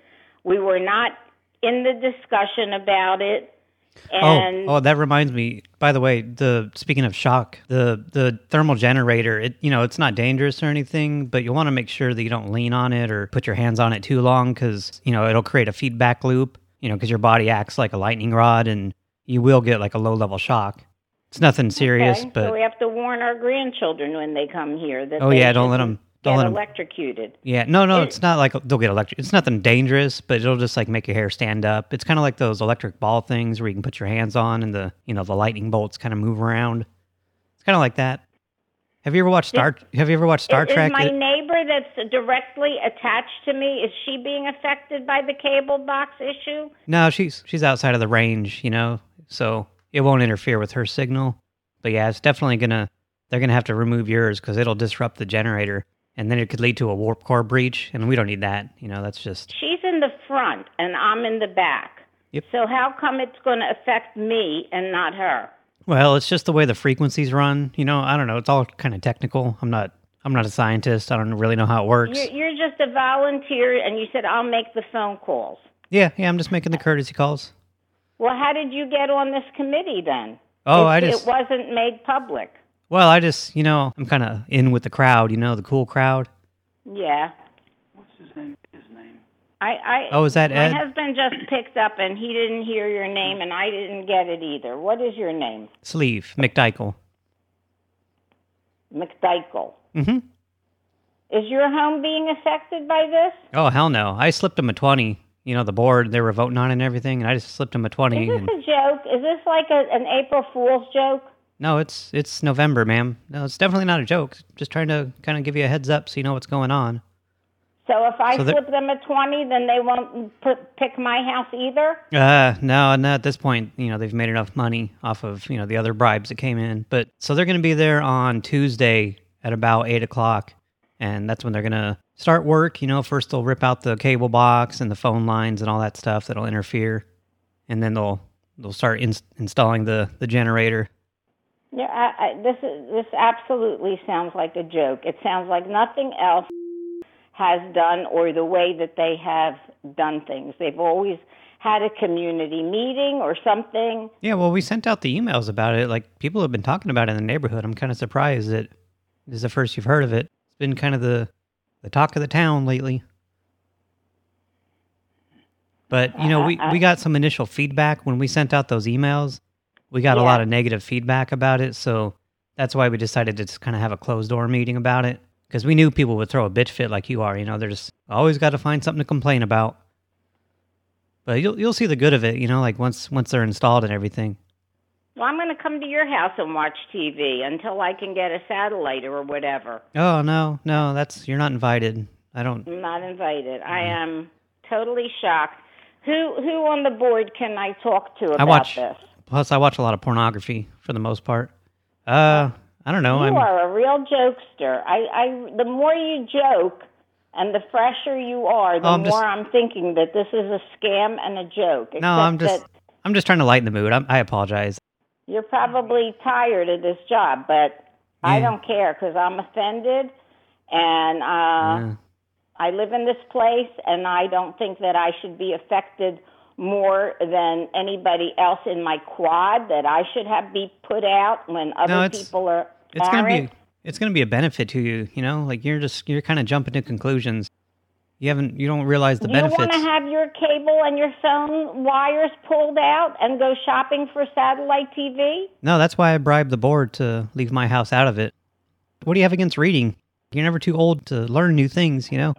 We were not in the discussion about it. And oh, oh, that reminds me. By the way, the speaking of shock, the the thermal generator, it you know, it's not dangerous or anything, but you want to make sure that you don't lean on it or put your hands on it too long because you know it'll create a feedback loop. You know, because your body acts like a lightning rod, and you will get like a low level shock. It's nothing serious, okay, but so we have to warn our grandchildren when they come here that Oh, yeah, don't let shouldn't 'em- don't get electrocuted. Yeah, no, no, It- it's not like they'll get electric. It's nothing dangerous, but it'll just like make your hair stand up. It's kind of like those electric ball things where you can put your hands on and the you know the lightning bolts kind of move around. It's kind of like that. Have you ever watched Star? Have you ever watched Star is, Trek? Is my neighbor that's directly attached to me, is she being affected by the cable box issue? no, she's she's outside of the range, you know, so it won't interfere with her signal. But yeah, it's definitely gonna. They're gonna have to remove yours because it'll disrupt the generator, and then it could lead to a warp core breach, and we don't need that. You know, that's just She's in the front and I'm in the back. Yep. So how come it's going to affect me and not her? Well, it's just the way the frequencies run. You know, I don't know. It's all kind of technical. I'm not. I'm not a scientist. I don't really know how it works. You're, you're just a volunteer, and you said I'll make the phone calls. Yeah, yeah. I'm just making the courtesy calls. Well, how did you get on this committee then? Oh, If I just. it wasn't made public. Well, I just. You know, I'm kind of in with the crowd. You know, the cool crowd. Yeah. What's his name? His name. I, I Oh, is that my Ed? husband just picked up and he didn't hear your name and I didn't get it either. What is your name? Sleeve McDykel. McDykel. Mm-hmm. Is your home being affected by this? Oh hell no! I slipped him a twenty. You know, the board they were voting on and everything, and I just slipped him a twenty. Is this And, a joke? Is this like a, an April Fool's joke? No, it's it's November, ma'am. No, it's definitely not a joke. Just trying to kind of give you a heads up so you know what's going on. So if I So flip them a 20, then they won't put, pick my house either? Uh, no, no, at this point, you know, they've made enough money off of, you know, the other bribes that came in. But so they're going to be there on Tuesday at about 8 o'clock. And that's when they're going to start work. You know, first they'll rip out the cable box and the phone lines and all that stuff that'll interfere. And then they'll they'll start ins- installing the, the generator. Yeah, I, I, this is this absolutely sounds like a joke. It sounds like nothing else has done or the way that they have done things. They've always had a community meeting or something. Yeah, well, we sent out the emails about it. Like, people have been talking about it in the neighborhood. I'm kind of surprised that this is the first you've heard of it. It's been kind of the, the talk of the town lately. But, you know, we, we got some initial feedback when we sent out those emails. We got a lot of negative feedback about it, so that's why we decided to just kind of have a closed-door meeting about it. Because we knew people would throw a bitch fit like you are, you know, they're just always got to find something to complain about. But you'll you'll see the good of it, you know, like once once they're installed and everything. Well, I'm going to come to your house and watch TV until I can get a satellite or whatever. Oh no, no, that's you're not invited. I don't. I'm not invited. I mm. am totally shocked. Who who on the board can I talk to about I watch. this? Plus, I watch a lot of pornography for the most part. Uh, I don't know. you I'm. are a real jokester. I, I, the more you joke, and the fresher you are, the Oh, I'm just- more I'm thinking that this is a scam and a joke. No, I'm just. that I'm just trying to lighten the mood. I'm, I apologize. you're probably tired of this job, but I don't care because I'm offended, and uh, Yeah. I live in this place, and I don't think that I should be affected more than anybody else in my quad that I should have be put out when other No, people are It's gonna be it's gonna be a benefit to you. You know, like you're just you're kind of jumping to conclusions. You haven't you don't realize the you benefits. want to have your cable and your phone wires pulled out and go shopping for satellite TV? No, that's why I bribed the board to leave my house out of it. What do you have against reading? You're never too old to learn new things, you know?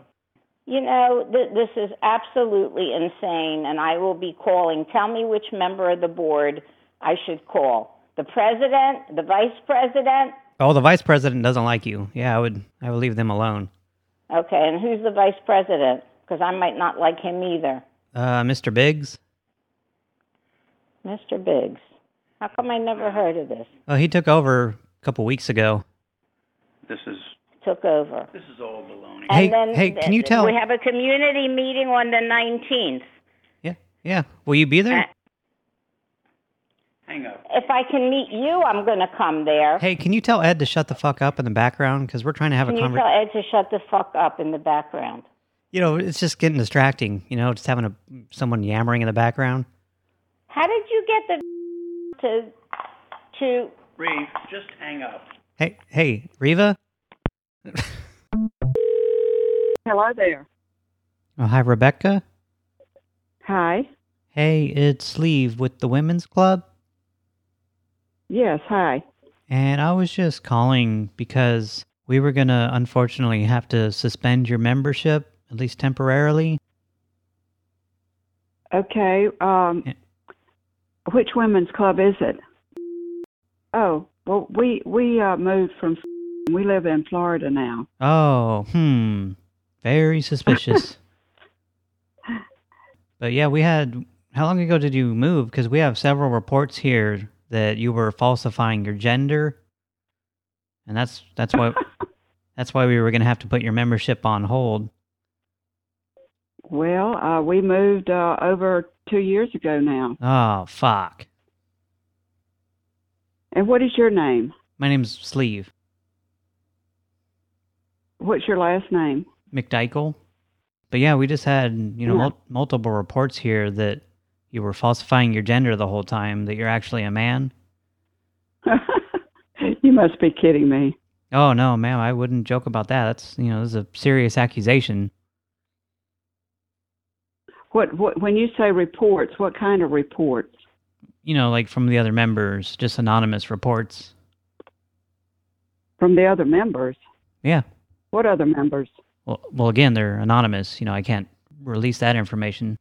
You know, th- this is absolutely insane, and I will be calling. Tell me which member of the board I should call. The president, the vice president? Oh, the vice president doesn't like you. Yeah, I would I would leave them alone. Okay, and who's the vice president? Because I might not like him either. Uh, Mr. Biggs? Mr. Biggs. How come I never heard of this? Oh, he took over a couple weeks ago. This is Took over. this is all baloney. Hey, then hey, can you tell- We have a community meeting on the 19th. Yeah, yeah. Will you be there? Uh, Hang up. If I can meet you, I'm going to come there. Hey, can you tell Ed to shut the fuck up in the background? Because we're trying to have Can a conversation. Can you tell Ed to shut the fuck up in the background? You know, it's just getting distracting. You know, just having a someone yammering in the background. How did you get the to to Reeve, just hang up. Hey, hey, Riva. Hello there. Oh, hi, Rebecca. Hi. Hey, it's Sleeve with the Women's Club. Yes, hi. And I was just calling because we were going to unfortunately have to suspend your membership, at least temporarily. Okay. Um, which women's club is it? Oh, well, we we uh, moved from. We live in Florida now. Oh, hmm. Very suspicious. but yeah, we had... How long ago did you move? Because we have several reports here that you were falsifying your gender. And that's that's why that's why we were going to have to put your membership on hold. Well, uh, we moved uh, over two years ago now. Oh, fuck. And what is your name? My name's Sleeve. What's your last name? McDykel. But yeah, we just had, you know, Yeah. mul multiple reports here that you were falsifying your gender the whole time, that you're actually a man. you must be kidding me. Oh, no, ma'am, I wouldn't joke about that. That's, you know, this is a serious accusation. What what when you say reports? What kind of reports? You know, like from the other members, just anonymous reports. From the other members? Yeah. What other members? Well, well, again, they're anonymous. You know, I can't release that information.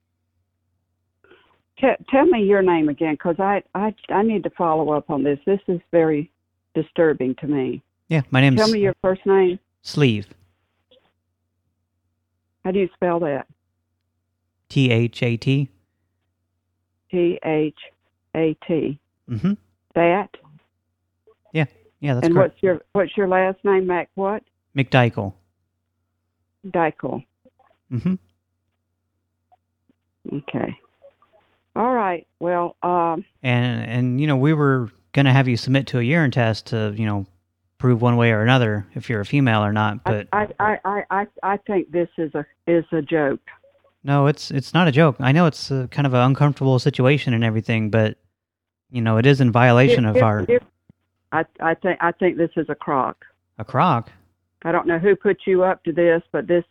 T- tell me your name again, because I, I I need to follow up on this. This is very disturbing to me. Yeah, my name's Tell me your first name. Sleeve. How do you spell that? T-H-A-T. T H A T. Mm-hmm. That. Yeah, yeah, that's and correct. what's your what's your last name? Mac what? McDykel. Dykel. Mm-hmm. Okay. All right. Well, um, And, and you know, we were going to have you submit to a urine test to, you know, prove one way or another if you're a female or not. But I, I I I I think this is a is a joke. no, it's it's not a joke. I know it's a, kind of an uncomfortable situation and everything, but, you know, it is in violation If- of if- our... if- I I think I think this is a crock. A crock? I don't know who put you up to this, but this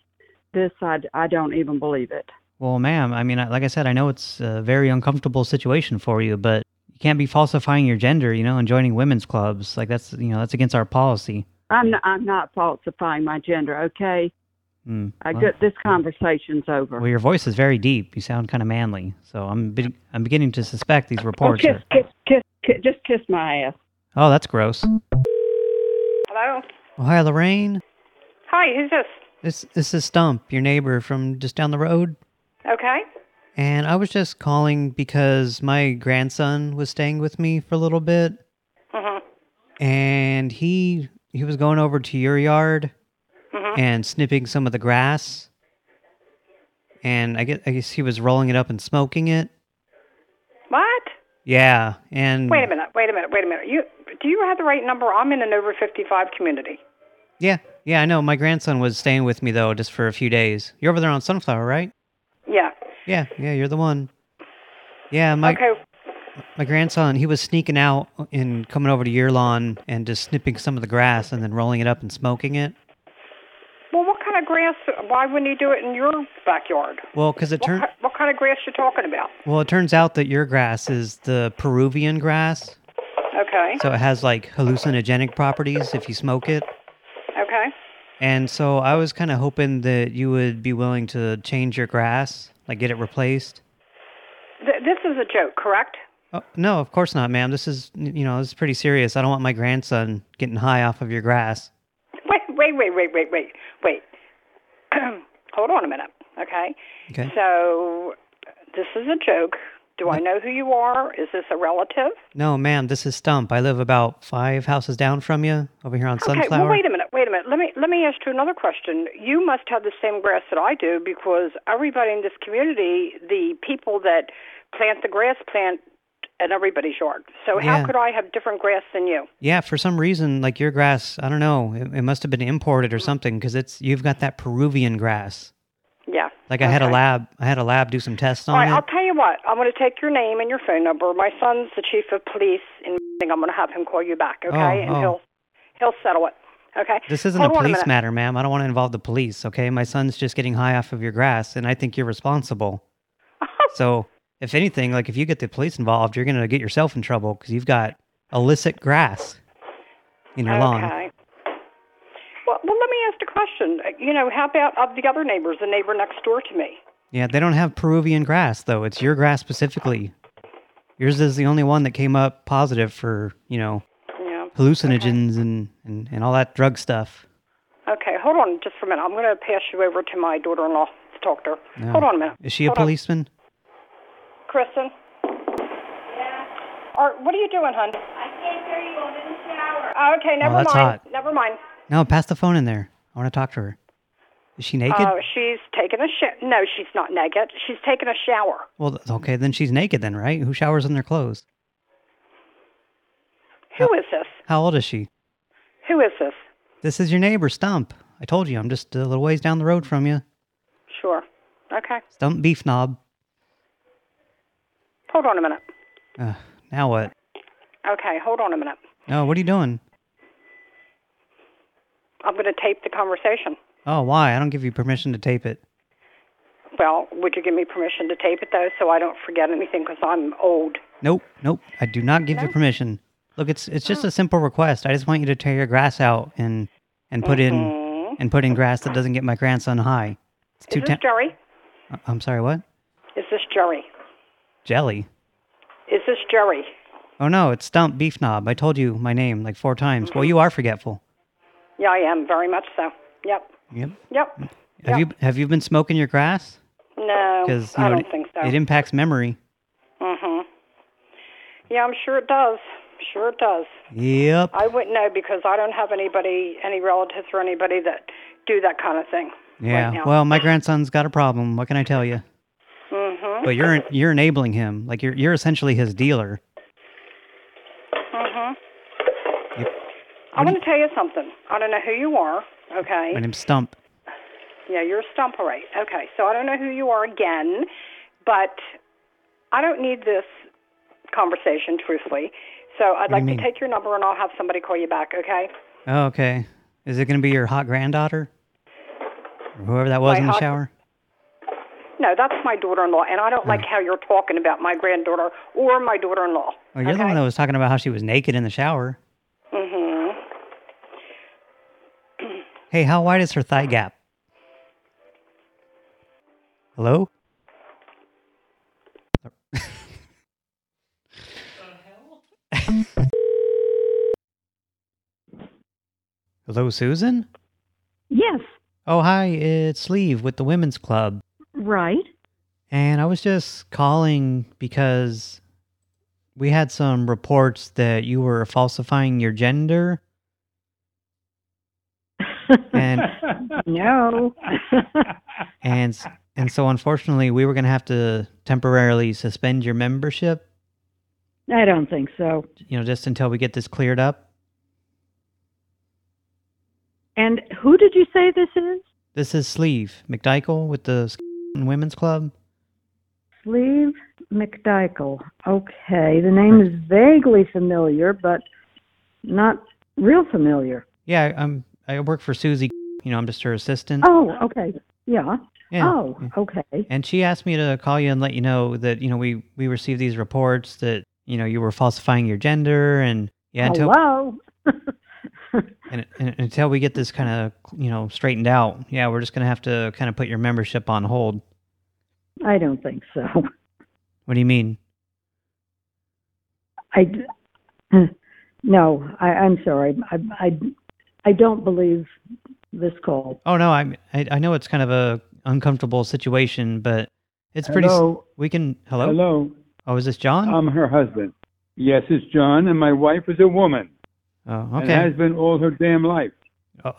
this I, I don't even believe it. Well, ma'am, I mean, like I said, I know it's a very uncomfortable situation for you, but you can't be falsifying your gender, you know, and joining women's clubs. Like, that's, you know, that's against our policy. I'm not, I'm not falsifying my gender. Okay, Hmm. I Well- get this conversation's over. Well, your voice is very deep. You sound kind of manly. So I'm be I'm beginning to suspect these oh, reports kiss, are... kiss, kiss, kiss, just kiss my ass. Oh, that's gross. Hello? Oh, hi, Lorraine. Hi, who's this? This this is Stump, your neighbor from just down the road. Okay. And I was just calling because my grandson was staying with me for a little bit. Mhm. And he he was going over to your yard Mhm. and snipping some of the grass. And I guess, I guess he was rolling it up and smoking it. Yeah, and... Wait a minute. Wait a minute. Wait a minute. You do you have the right number? I'm in an over 55 community. Yeah, yeah, I know. My grandson was staying with me, though, just for a few days. You're over there on Sunflower, right? Yeah. Yeah, yeah, you're the one. Yeah, my okay. my grandson, he was sneaking out and coming over to your lawn and just snipping some of the grass and then rolling it up and smoking it. Well, what kind of grass? Why wouldn't he do it in your backyard? Well, because it What, turned ki- what kind of grass you talking about? well, it turns out that your grass is the Peruvian grass, Okay. so it has like hallucinogenic properties if you smoke it. Okay. And so I was kind of hoping that you would be willing to change your grass, like get it replaced. Th- this is a joke, correct? Oh, no, of course not, ma'am. This is, you know, this is pretty serious. I don't want my grandson getting high off of your grass. Wait, wait, wait, wait, wait, wait, wait. Hold on a minute, okay? Okay. So, this is a joke. Do I know who you are? Is this a relative? No, ma'am, this is Stump. I live about five houses down from you, over here on Okay, Sunflower. well, wait a minute, wait a minute. Let me let me ask you another question. You must have the same grass that I do because everybody in this community, the people that plant the grass, plant in everybody's yard. So how Yeah. could I have different grass than you? Yeah, for some reason, like your grass, I don't know, it, it must have been imported or mm. something because it's you've got that Peruvian grass. Yeah. Like I had a lab, I had a lab do some tests All on right, it. I'll tell you what. I'm going to take your name and your phone number. My son's the chief of police, and I'm going to have him call you back. Oh, okay, Oh, and oh. he'll he'll settle it. Okay. This isn't Hold a police minute. matter, ma'am. I don't want to involve the police, okay? My son's just getting high off of your grass, and I think you're responsible. so, if anything, like if you get the police involved, you're going to get yourself in trouble because you've got illicit grass in your lawn. Okay. Well, well, let me ask a question. You know, how about of the other neighbors, the neighbor next door to me? Yeah, they don't have Peruvian grass, though. It's your grass specifically. Yours is the only one that came up positive for, you know, Yeah. hallucinogens and, and, and all that drug stuff. Okay, hold on just for a minute. I'm going to pass you over to my daughter-in-law to talk to her. No. Hold on a minute. Is she a policeman? on. Policeman? Kristen? Yeah. Or what are you doing, hon? I can't hear you. I'm in the shower. Oh, okay, oh, never that's mind. hot. Never mind. No, pass the phone in there. I want to talk to her. Is she naked? Oh, she's taking a shower. No, she's not naked. She's taking a shower. well, okay, then she's naked then, right? Who showers in their clothes? Who is this? How old is she? Who is this? This is your neighbor, Stump. I told you, I'm just a little ways down the road from you. Sure. Okay. Stump Beef Knob. Hold on a minute. Uh, now what? Okay, hold on a minute. Oh, what are you doing? I'm going to tape the conversation. Oh, why? I don't give you permission to tape it. Well, would you give me permission to tape it, though, so I don't forget anything because I'm old? Nope, nope. I do not give you permission. Look, it's it's just a simple request. I just want you to tear your grass out and and put in and put in grass that doesn't get my grandson high. It's too Mm-hmm. Is this Jerry? Uh, I'm sorry, what? Is this Jerry? Jelly. Is this Jerry? Oh no, it's Stump Beef Knob. I told you my name like four times. Mm-hmm. Well, you are forgetful. Yeah, I am, very much so. Yep. Yep. Yep. Have you have you been smoking your grass? No, Because you I know don't it, think so. it impacts memory. Mm-hmm. Yeah, I'm sure it does. Sure it does. Yep. I wouldn't know because I don't have anybody, any relatives or anybody that do that kind of thing. Yeah. Right well, my grandson's got a problem. What can I tell you? Mm-hmm. But you're you're enabling him. Like you're you're essentially his dealer. Mm-hmm. I want to tell you something. I don't know who you are, okay? My name's Stump. Yeah, you're stump, all right. Okay, so I don't know who you are again, but I don't need this conversation, truthfully. So I'd like to take your number and I'll have somebody call you back, okay? Oh, okay. Is it going to be your hot granddaughter? Or whoever that was My in the shower? No, that's my daughter-in-law, and I don't Hmm. like how you're talking about my granddaughter or my daughter-in-law. Oh, you're the one that was talking about how she was naked in the shower. Mm-hmm. Hey, how wide is her thigh gap? Hello? Hello, Susan? Yes, Oh, hi, it's Sleeve with the Women's Club. Right. And I was just calling because we had some reports that you were falsifying your gender. and no. and and so unfortunately we were going to have to temporarily suspend your membership, I don't think so. you know, just until we get this cleared up. And who did you say this is? This is Sleeve McDykel with the Women's Club. Sleeve McDykel. Okay, the name is vaguely familiar, but not real familiar. Yeah, I'm. I work for Susie. You know, I'm just her assistant. Oh, okay. Yeah. Yeah. Oh, okay. And she asked me to call you and let you know that you know we we received these reports that you know you were falsifying your gender and yeah Hello. and, and until we get this kind of you know straightened out yeah we're just gonna have to kind of put your membership on hold. I don't think so. What do you mean? I, no, I, I'm sorry. I, I I don't believe this call. Oh no, I I, I know it's kind of a uncomfortable situation, but it's pretty. Hello? We can. Hello. Hello. Oh, is this John? I'm her husband. Yes, it's John, and my wife is a woman. Oh, And okay. has been all her damn life.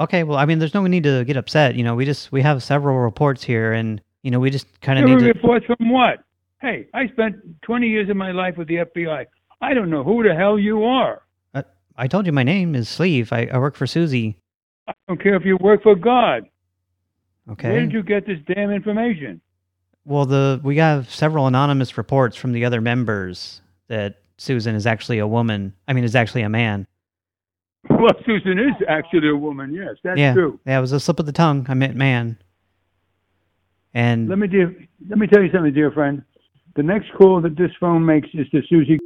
Okay, well, I mean, there's no need to get upset. You know, we just we have several reports here, and you know, we just kind of need to. reports from what? Hey, I spent 20 years of my life with the FBI. I don't know who the hell you are. Uh, I told you my name is Sleeve. I, I work for Susie. I don't care if you work for God. Okay. Where did you get this damn information? Well, the we have several anonymous reports from the other members that Susan is actually a woman. I mean, is actually a man. Well, Susan is actually a woman. Yes, that's yeah, true. yeah, it was a slip of the tongue. I meant man. And Let me dear, let me tell you something, dear friend. The next call that this phone makes is to Susie.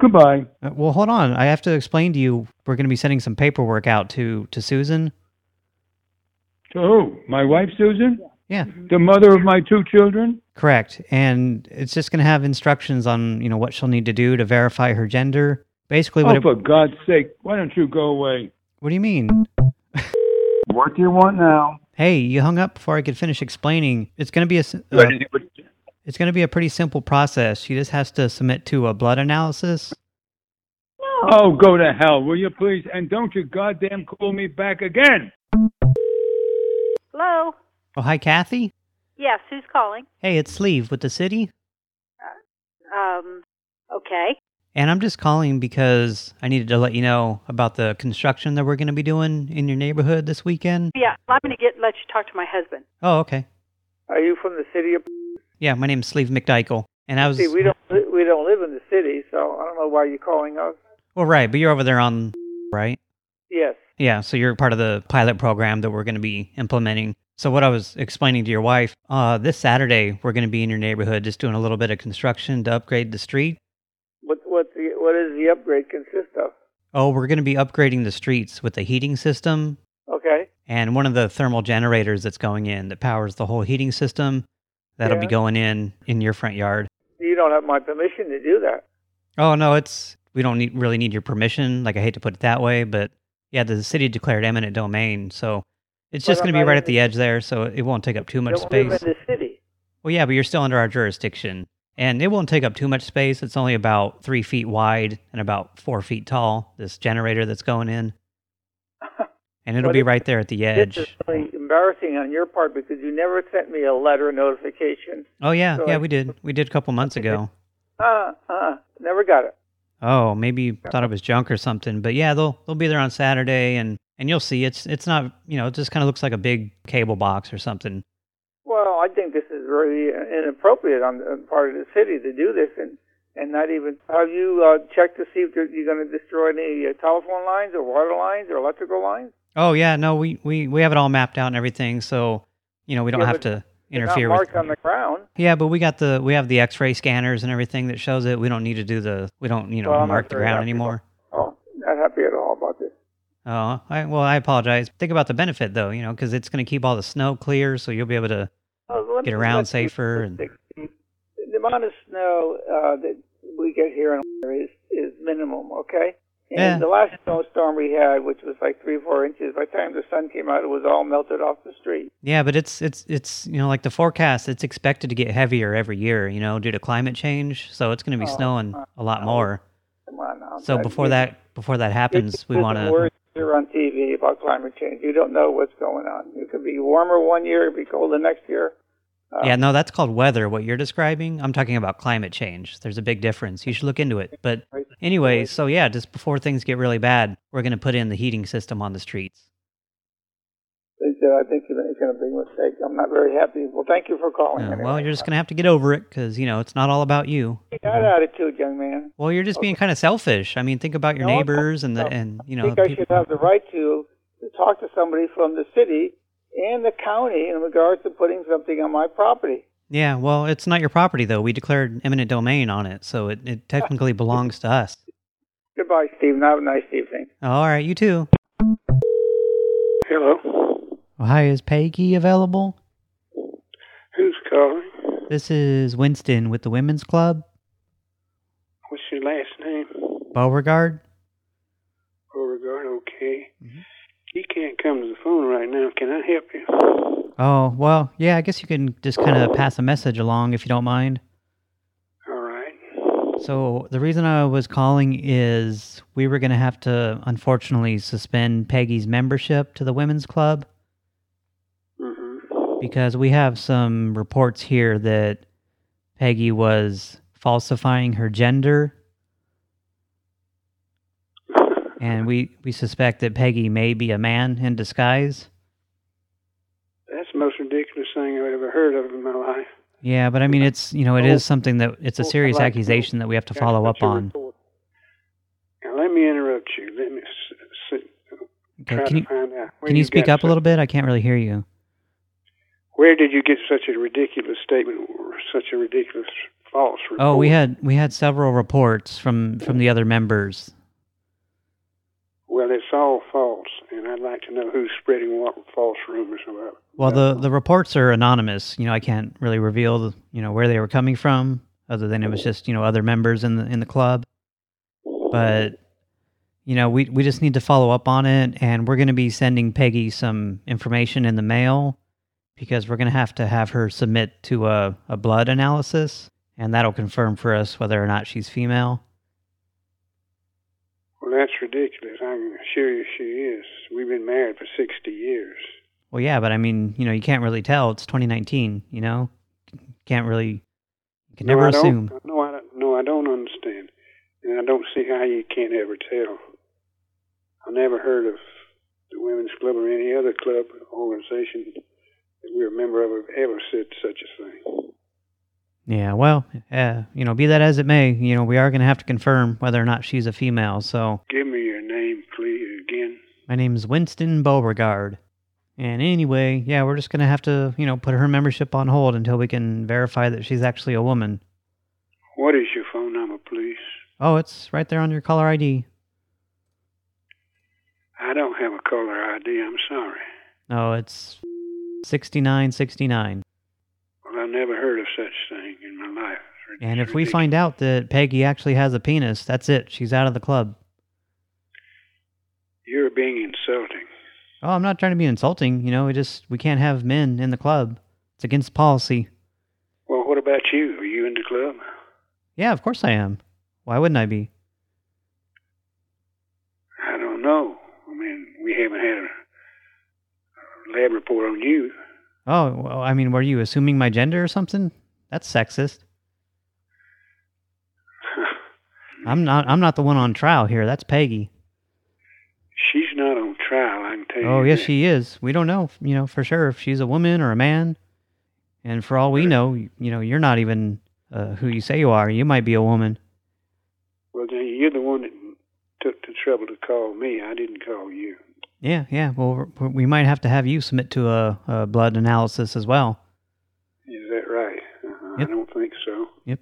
Goodbye. Uh, well, hold on. I have to explain to you. We're going to be sending some paperwork out to to Susan. To who? My wife, Susan? Yeah. The mother of my two children? Correct. And it's just going to have instructions on, you know, what she'll need to do to verify her gender. Basically, what Oh, it, for God's sake, why don't you go away? what do you mean? What do you want now? Hey, you hung up before I could finish explaining. It's going to be a s- uh, it's going to be a pretty simple process. She just has to submit to a blood analysis. Oh, go to hell, will you please? And don't you goddamn call me back again. Hello. Oh, hi, Kathy. Yes, who's calling? Hey, it's Sleeve with the city. Um, okay. And I'm just calling because I needed to let you know about the construction that we're going to be doing in your neighborhood this weekend. Yeah, I'm going to get let you talk to my husband. Oh, okay. Are you from the city of? Yeah, my name's Sleeve McDykel. And I was... See, we don't we don't live in the city, so I don't know why you're calling us. Well, right, but you're over there on... Right? Yes. Yeah, so you're part of the pilot program that we're going to be implementing. So what I was explaining to your wife, uh, this Saturday, we're going to be in your neighborhood just doing a little bit of construction to upgrade the street. What the does the upgrade consist of? Oh, we're going to be upgrading the streets with a heating system Okay. and one of the thermal generators that's going in that powers the whole heating system. That'll be going in in your front yard. You don't have my permission to do that. Oh, no, it's... We don't need, really need your permission. Like, I hate to put it that way, but yeah, the city declared eminent domain, so it's But just going to be right at the edge there, so it won't take up too much space. the. Well, yeah, but you're still under our jurisdiction. And it won't take up too much space. It's only about three feet wide and about four feet tall, this generator that's going in. And it'll be right there at the edge. This is really embarrassing on your part because you never sent me a letter notification. Oh, yeah, So yeah, I- we did. We did a couple months ago. Uh, uh, never got it. Oh, maybe you thought it was junk or something. But yeah, they'll they'll be there on Saturday, and, and you'll see. It's it's not, you know, it just kind of looks like a big cable box or something. Well, I think this is really inappropriate on the part of the city to do this, and and not even have you uh, checked to see if you're, going to destroy any uh, telephone lines or water lines or electrical lines? Oh, yeah, no, we, we, we have it all mapped out and everything, so, you know, we don't Yeah, have to interfere not with... on the ground. Yeah, but we got the we have the X-ray scanners and everything that shows it. We don't need to do the we don't you know Well, mark the ground anymore. Oh, not happy at all about this. Oh, I, well, I apologize. Think about the benefit though, you know, because it's going to keep all the snow clear, so you'll be able to let get around safer. And. The amount of snow uh, that we get here in is is minimum. Okay. And Yeah. the last snowstorm we had, which was like three, four inches, by the time the sun came out, it was all melted off the street. yeah, but it's it's it's you know like the forecast. It's expected to get heavier every year, you know, due to climate change. So it's going to be Oh, snowing uh, a lot more. Come on now. So before you- that before that happens, we want to. Words here on TV about climate change. You don't know what's going on. It could be warmer one year, it could be cold the next year. Uh, Yeah, no, that's called weather. What you're describing, I'm talking about climate change. There's a big difference. You should look into it. But anyway, so yeah, just before things get really bad, we're going to put in the heating system on the streets. They said, I think it's going to be a mistake. I'm not very happy. Well, thank you for calling. Uh, anyway. well, you're just going to have to get over it because, you know, it's not all about you. That attitude, young man. Well, you're just being kind of selfish. I mean, think about your No, neighbors and, the and you I know, think I should have the right to, to talk to somebody from the city and the county in regards to putting something on my property. Yeah, well, it's not your property, though. We declared eminent domain on it, so it, it technically belongs to us. Goodbye, Stephen. Have a nice evening. All right, you too. Hello. Well, hi, is Peggy available? Who's calling? This is Winston with the Women's Club. What's your last name? Beauregard? Beauregard, okay. Mm-hmm. He can't come to the phone right now. Can I help you? Oh, well, yeah, I guess you can just kind of pass a message along if you don't mind. All right. So the reason I was calling is we were going to have to, unfortunately, suspend Peggy's membership to the Women's Club. Mm-hmm. Because we have some reports here that Peggy was falsifying her gender. And we, we suspect that Peggy may be a man in disguise. That's the most ridiculous thing I've ever heard of in my life. Yeah, but I mean, it's, you know, it is something that, it's a oh, serious like accusation that we have to follow up on. Now, let me interrupt you. Let me s- s- Okay, can to you, can you speak up a little bit? I can't really hear you. Where did you get such a ridiculous statement or such a ridiculous false report? Oh, we had we had several reports from from the other members. Well, it's all false, and I'd like to know who's spreading what false rumors about. Well, the the reports are anonymous. You know, I can't really reveal the, you know where they were coming from, other than it was just you know other members in the in the club. But you know, we we just need to follow up on it, and we're going to be sending Peggy some information in the mail because we're going to have to have her submit to a a blood analysis, and that'll confirm for us whether or not she's female. Well, that's ridiculous. I can assure you she is. We've been married for 60 years. Well, yeah, but I mean, you know, you can't really tell. It's 2019, you know? Can't really, you can no, never assume. No, I don't, no, I don't understand. And I don't see how you can't ever tell. I never heard of the Women's Club or any other club organization that we're a member of have ever said such a thing. Yeah, well, uh, you know, be that as it may, you know, we are going to have to confirm whether or not she's a female. So Give me your name, please, again. my name's Winston Beauregard. And anyway, yeah, we're just going to have to, you know, put her membership on hold until we can verify that she's actually a woman. What is your phone number, please? Oh, it's right there on your caller ID. I don't have a caller ID. I'm sorry. No, it's 6969. Well, I've never heard of such thing in my life. And if we find out that Peggy actually has a penis, that's it. She's out of the club. You're being insulting. Oh, I'm not trying to be insulting. You know, we just, we can't have men in the club. It's against policy. Well, what about you? Are you in the club? Yeah, of course I am. Why wouldn't I be? I don't know. I mean, we haven't had a, lab report on you. Oh, well, I mean, were you assuming my gender or something? That's sexist. I'm not I'm not the one on trial here. That's Peggy. She's not on trial, I can tell you. Oh, yes, that. she is. We don't know, you know, for sure if she's a woman or a man. And for all we know, you know, you're not even uh, who you say you are. You might be a woman. Well, then you're the one that took the trouble to call me. I didn't call you. Yeah, yeah. Well, we're- might have to have you submit to a, a blood analysis as well. Is that right? Uh-huh. Yep. I don't think so. Yep.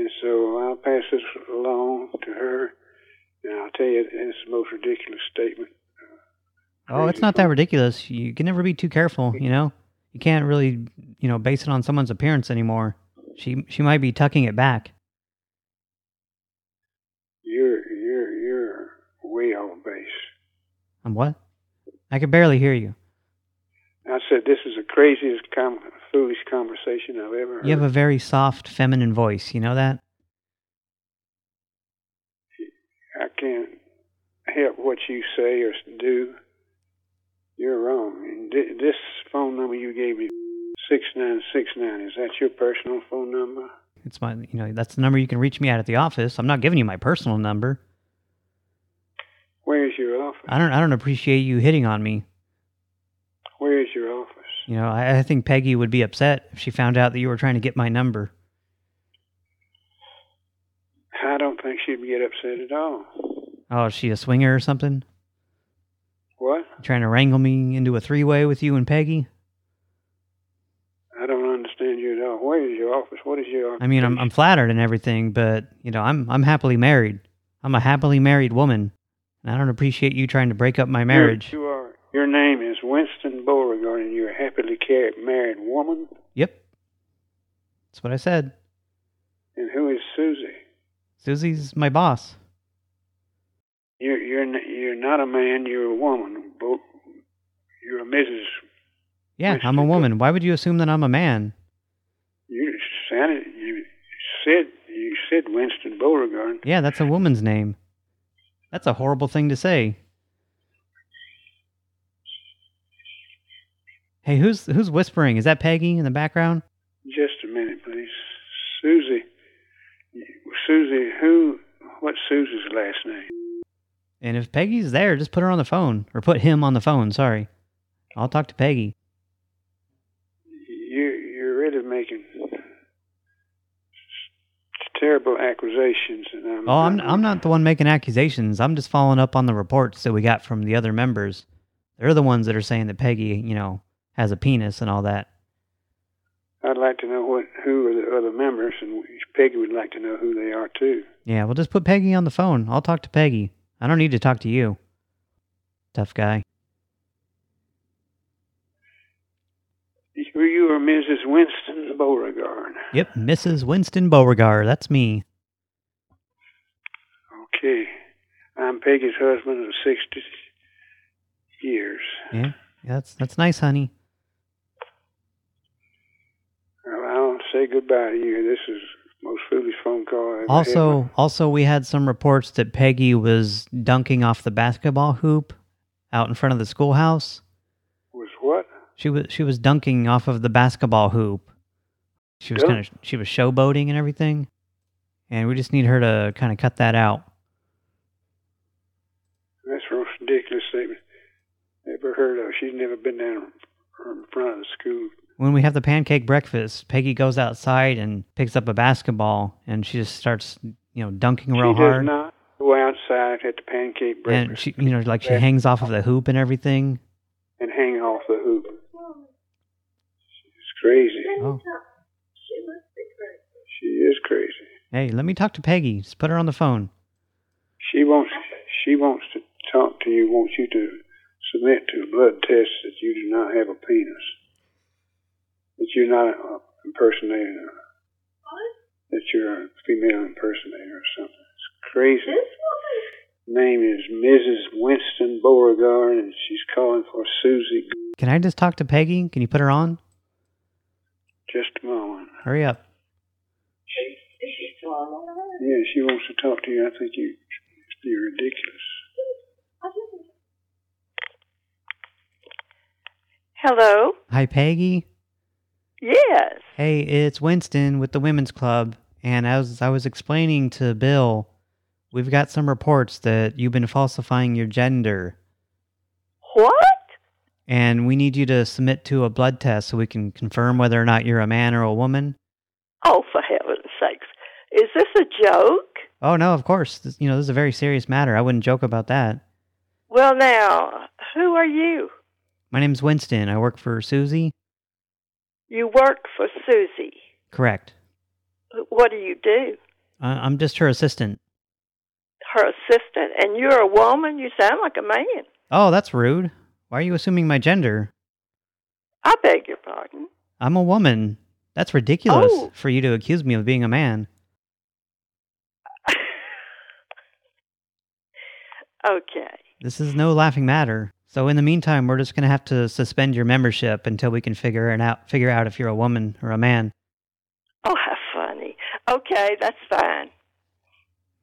And so I'll pass this along to her, and I'll tell you, it's the most ridiculous statement. Oh, it's not that ridiculous. You can never be too careful, you know? You can't really, you know, base it on someone's appearance anymore. She she might be tucking it back. You're you're you're way off base. I'm what? I could barely hear you. I said this is craziest, com- foolish conversation I've ever heard. You have a very soft, feminine voice. You know that? I can't help what you say or do. You're wrong. This phone number you gave me, six nine six nine, is that your personal phone number? It's my, you know, that's the number you can reach me at at the office. I'm not giving you my personal number. Where's your office? I don't, I don't appreciate you hitting on me. You know, I, I think Peggy would be upset if she found out that you were trying to get my number. I don't think she'd get upset at all. Oh, is she a swinger or something? What? Trying to wrangle me into a three-way with you and Peggy? I don't understand you at all. Where is your office? What is your I mean, I'm I'm flattered and everything, but you know, I'm I'm happily married. I'm a happily married woman, and I don't appreciate you trying to break up my marriage. You are. Your name is Winston Beauregard, and you're a happily married woman. Yep, that's what I said. And who is Susie? Susie's my boss. You're you're you're not a man. You're a woman. You're a Mrs. Yeah, I'm a woman. Why would you assume that I'm a man? You sounded. You said you said Winston Beauregard. Yeah, that's a woman's name. That's a horrible thing to say. Hey, who's who's whispering? Is that Peggy in the background? Just a minute, please. Susie. Susie. Who? What's Susie's last name? And if Peggy's there, just put her on the phone. Or put him on the phone, sorry. I'll talk to Peggy. You you're really making terrible accusations, and I'm. Oh, I'm I'm not the one making accusations. I'm just following up on the reports that we got from the other members. They're the ones that are saying that Peggy, you know, has a penis and all that. I'd like to know what who are the other members, and Peggy would like to know who they are too. Yeah, well, just put Peggy on the phone. I'll talk to Peggy. I don't need to talk to you. Tough guy. You you are Mrs. Winston Beauregard. Yep, Mrs. Winston Beauregard. That's me. Okay. I'm Peggy's husband of 60 years. Yeah that's that's nice, honey. Well, I'll say goodbye to you. This is most foolish phone call I've ever Also, had. also we had some reports that Peggy was dunking off the basketball hoop out in front of the schoolhouse. Was what? She was she was dunking off of the basketball hoop. She was kind of she was showboating and everything, and we just need her to kind of cut that out. That's a ridiculous statement. Never heard of. She's never been down in front of the school. When we have the pancake breakfast, Peggy goes outside and picks up a basketball, and she just starts, you know, dunking real she hard. does not go outside at the pancake breakfast and she, you know, like she hangs off of the hoop and everything. and hang off the hoop. She's crazy. Oh. She is crazy. Hey, let me talk to Peggy. Just put her on the phone. She wants she wants to talk to you, wants you to submit to a blood test that you do not have a penis. That you're not uh, an impersonator. That you're a female impersonator or something. It's crazy. Name is Mrs. Winston Beauregard, and she's calling for Susie. Can I just talk to Peggy? Can you put her on? Just a moment. Hurry up. Yeah, she wants to talk to you. I think you, you're ridiculous. Hello? Hi, Peggy. Yes. Hey, it's Winston with the Women's Club, and as I was explaining to Bill, we've got some reports that you've been falsifying your gender, What? and we need you to submit to a blood test so we can confirm whether or not you're a man or a woman. Oh, for heaven's sakes. Is this a joke? Oh, no, of course. This, you know, this is a very serious matter. I wouldn't joke about that. Well, now, who are you? My name's Winston. I work for Susie. You work for Susie. Correct. What do you do? I I'm just her assistant. Her assistant? And you're a woman? You sound like a man. Oh, that's rude. Why are you assuming my gender? I beg your pardon. I'm a woman. That's ridiculous Oh. for you to accuse me of being a man. Okay. This is no laughing matter. So in the meantime, we're just going to have to suspend your membership until we can figure it out figure out if you're a woman or a man. Oh, how funny. Okay, that's fine.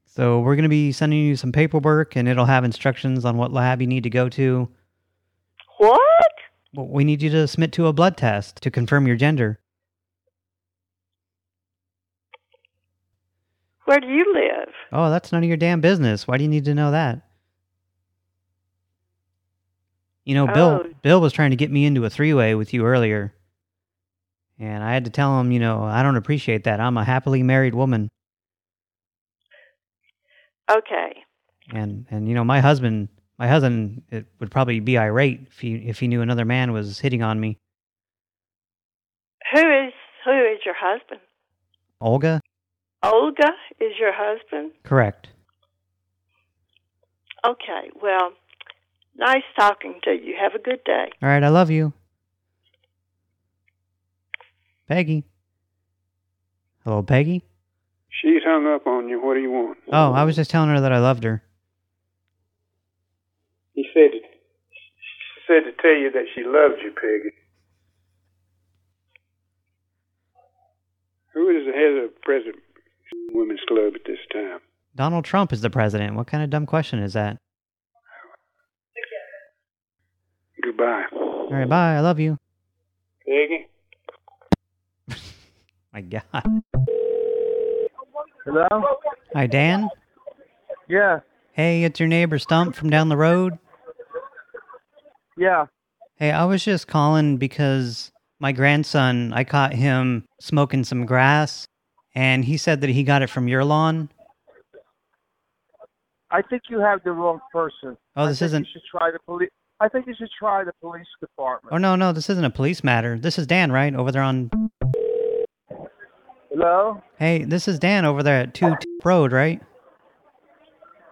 So we're going to be sending you some paperwork and it'll have instructions on what lab you need to go to. What? Well, we need you to submit to a blood test to confirm your gender. Where do you live? Oh, that's none of your damn business. Why do you need to know that? You know, Bill Oh. Bill was trying to get me into a three-way with you earlier. And I had to tell him, you know, I don't appreciate that. I'm a happily married woman. Okay. And and you know, my husband, my husband it would probably be irate if he if he knew another man was hitting on me. Who is who is your husband? Olga? Olga is your husband? Correct. Okay. Well, nice talking to you. Have a good day. All right, I love you. Peggy. Hello, Peggy? She's hung up on you. What do you want? Oh, I was just telling her that I loved her. He said said to tell you that she loves you, Peggy. Who is the head of the President Women's Club at this time? Donald Trump is the president. What kind of dumb question is that? Goodbye. All right, bye. I love you. Peggy? My God. Hello? Hi, Dan. Yeah, Hey, it's your neighbor Stump from down the road. yeah. Hey, I was just calling because my grandson, I caught him smoking some grass, and he said that he got it from your lawn. I think you have the wrong person. Oh, this I think isn't... You should try the police. I think you should try the police department. Oh, no, no, this isn't a police matter. This is Dan, right? Over there on... Hello? Hey, this is Dan over there at 2 Road, right?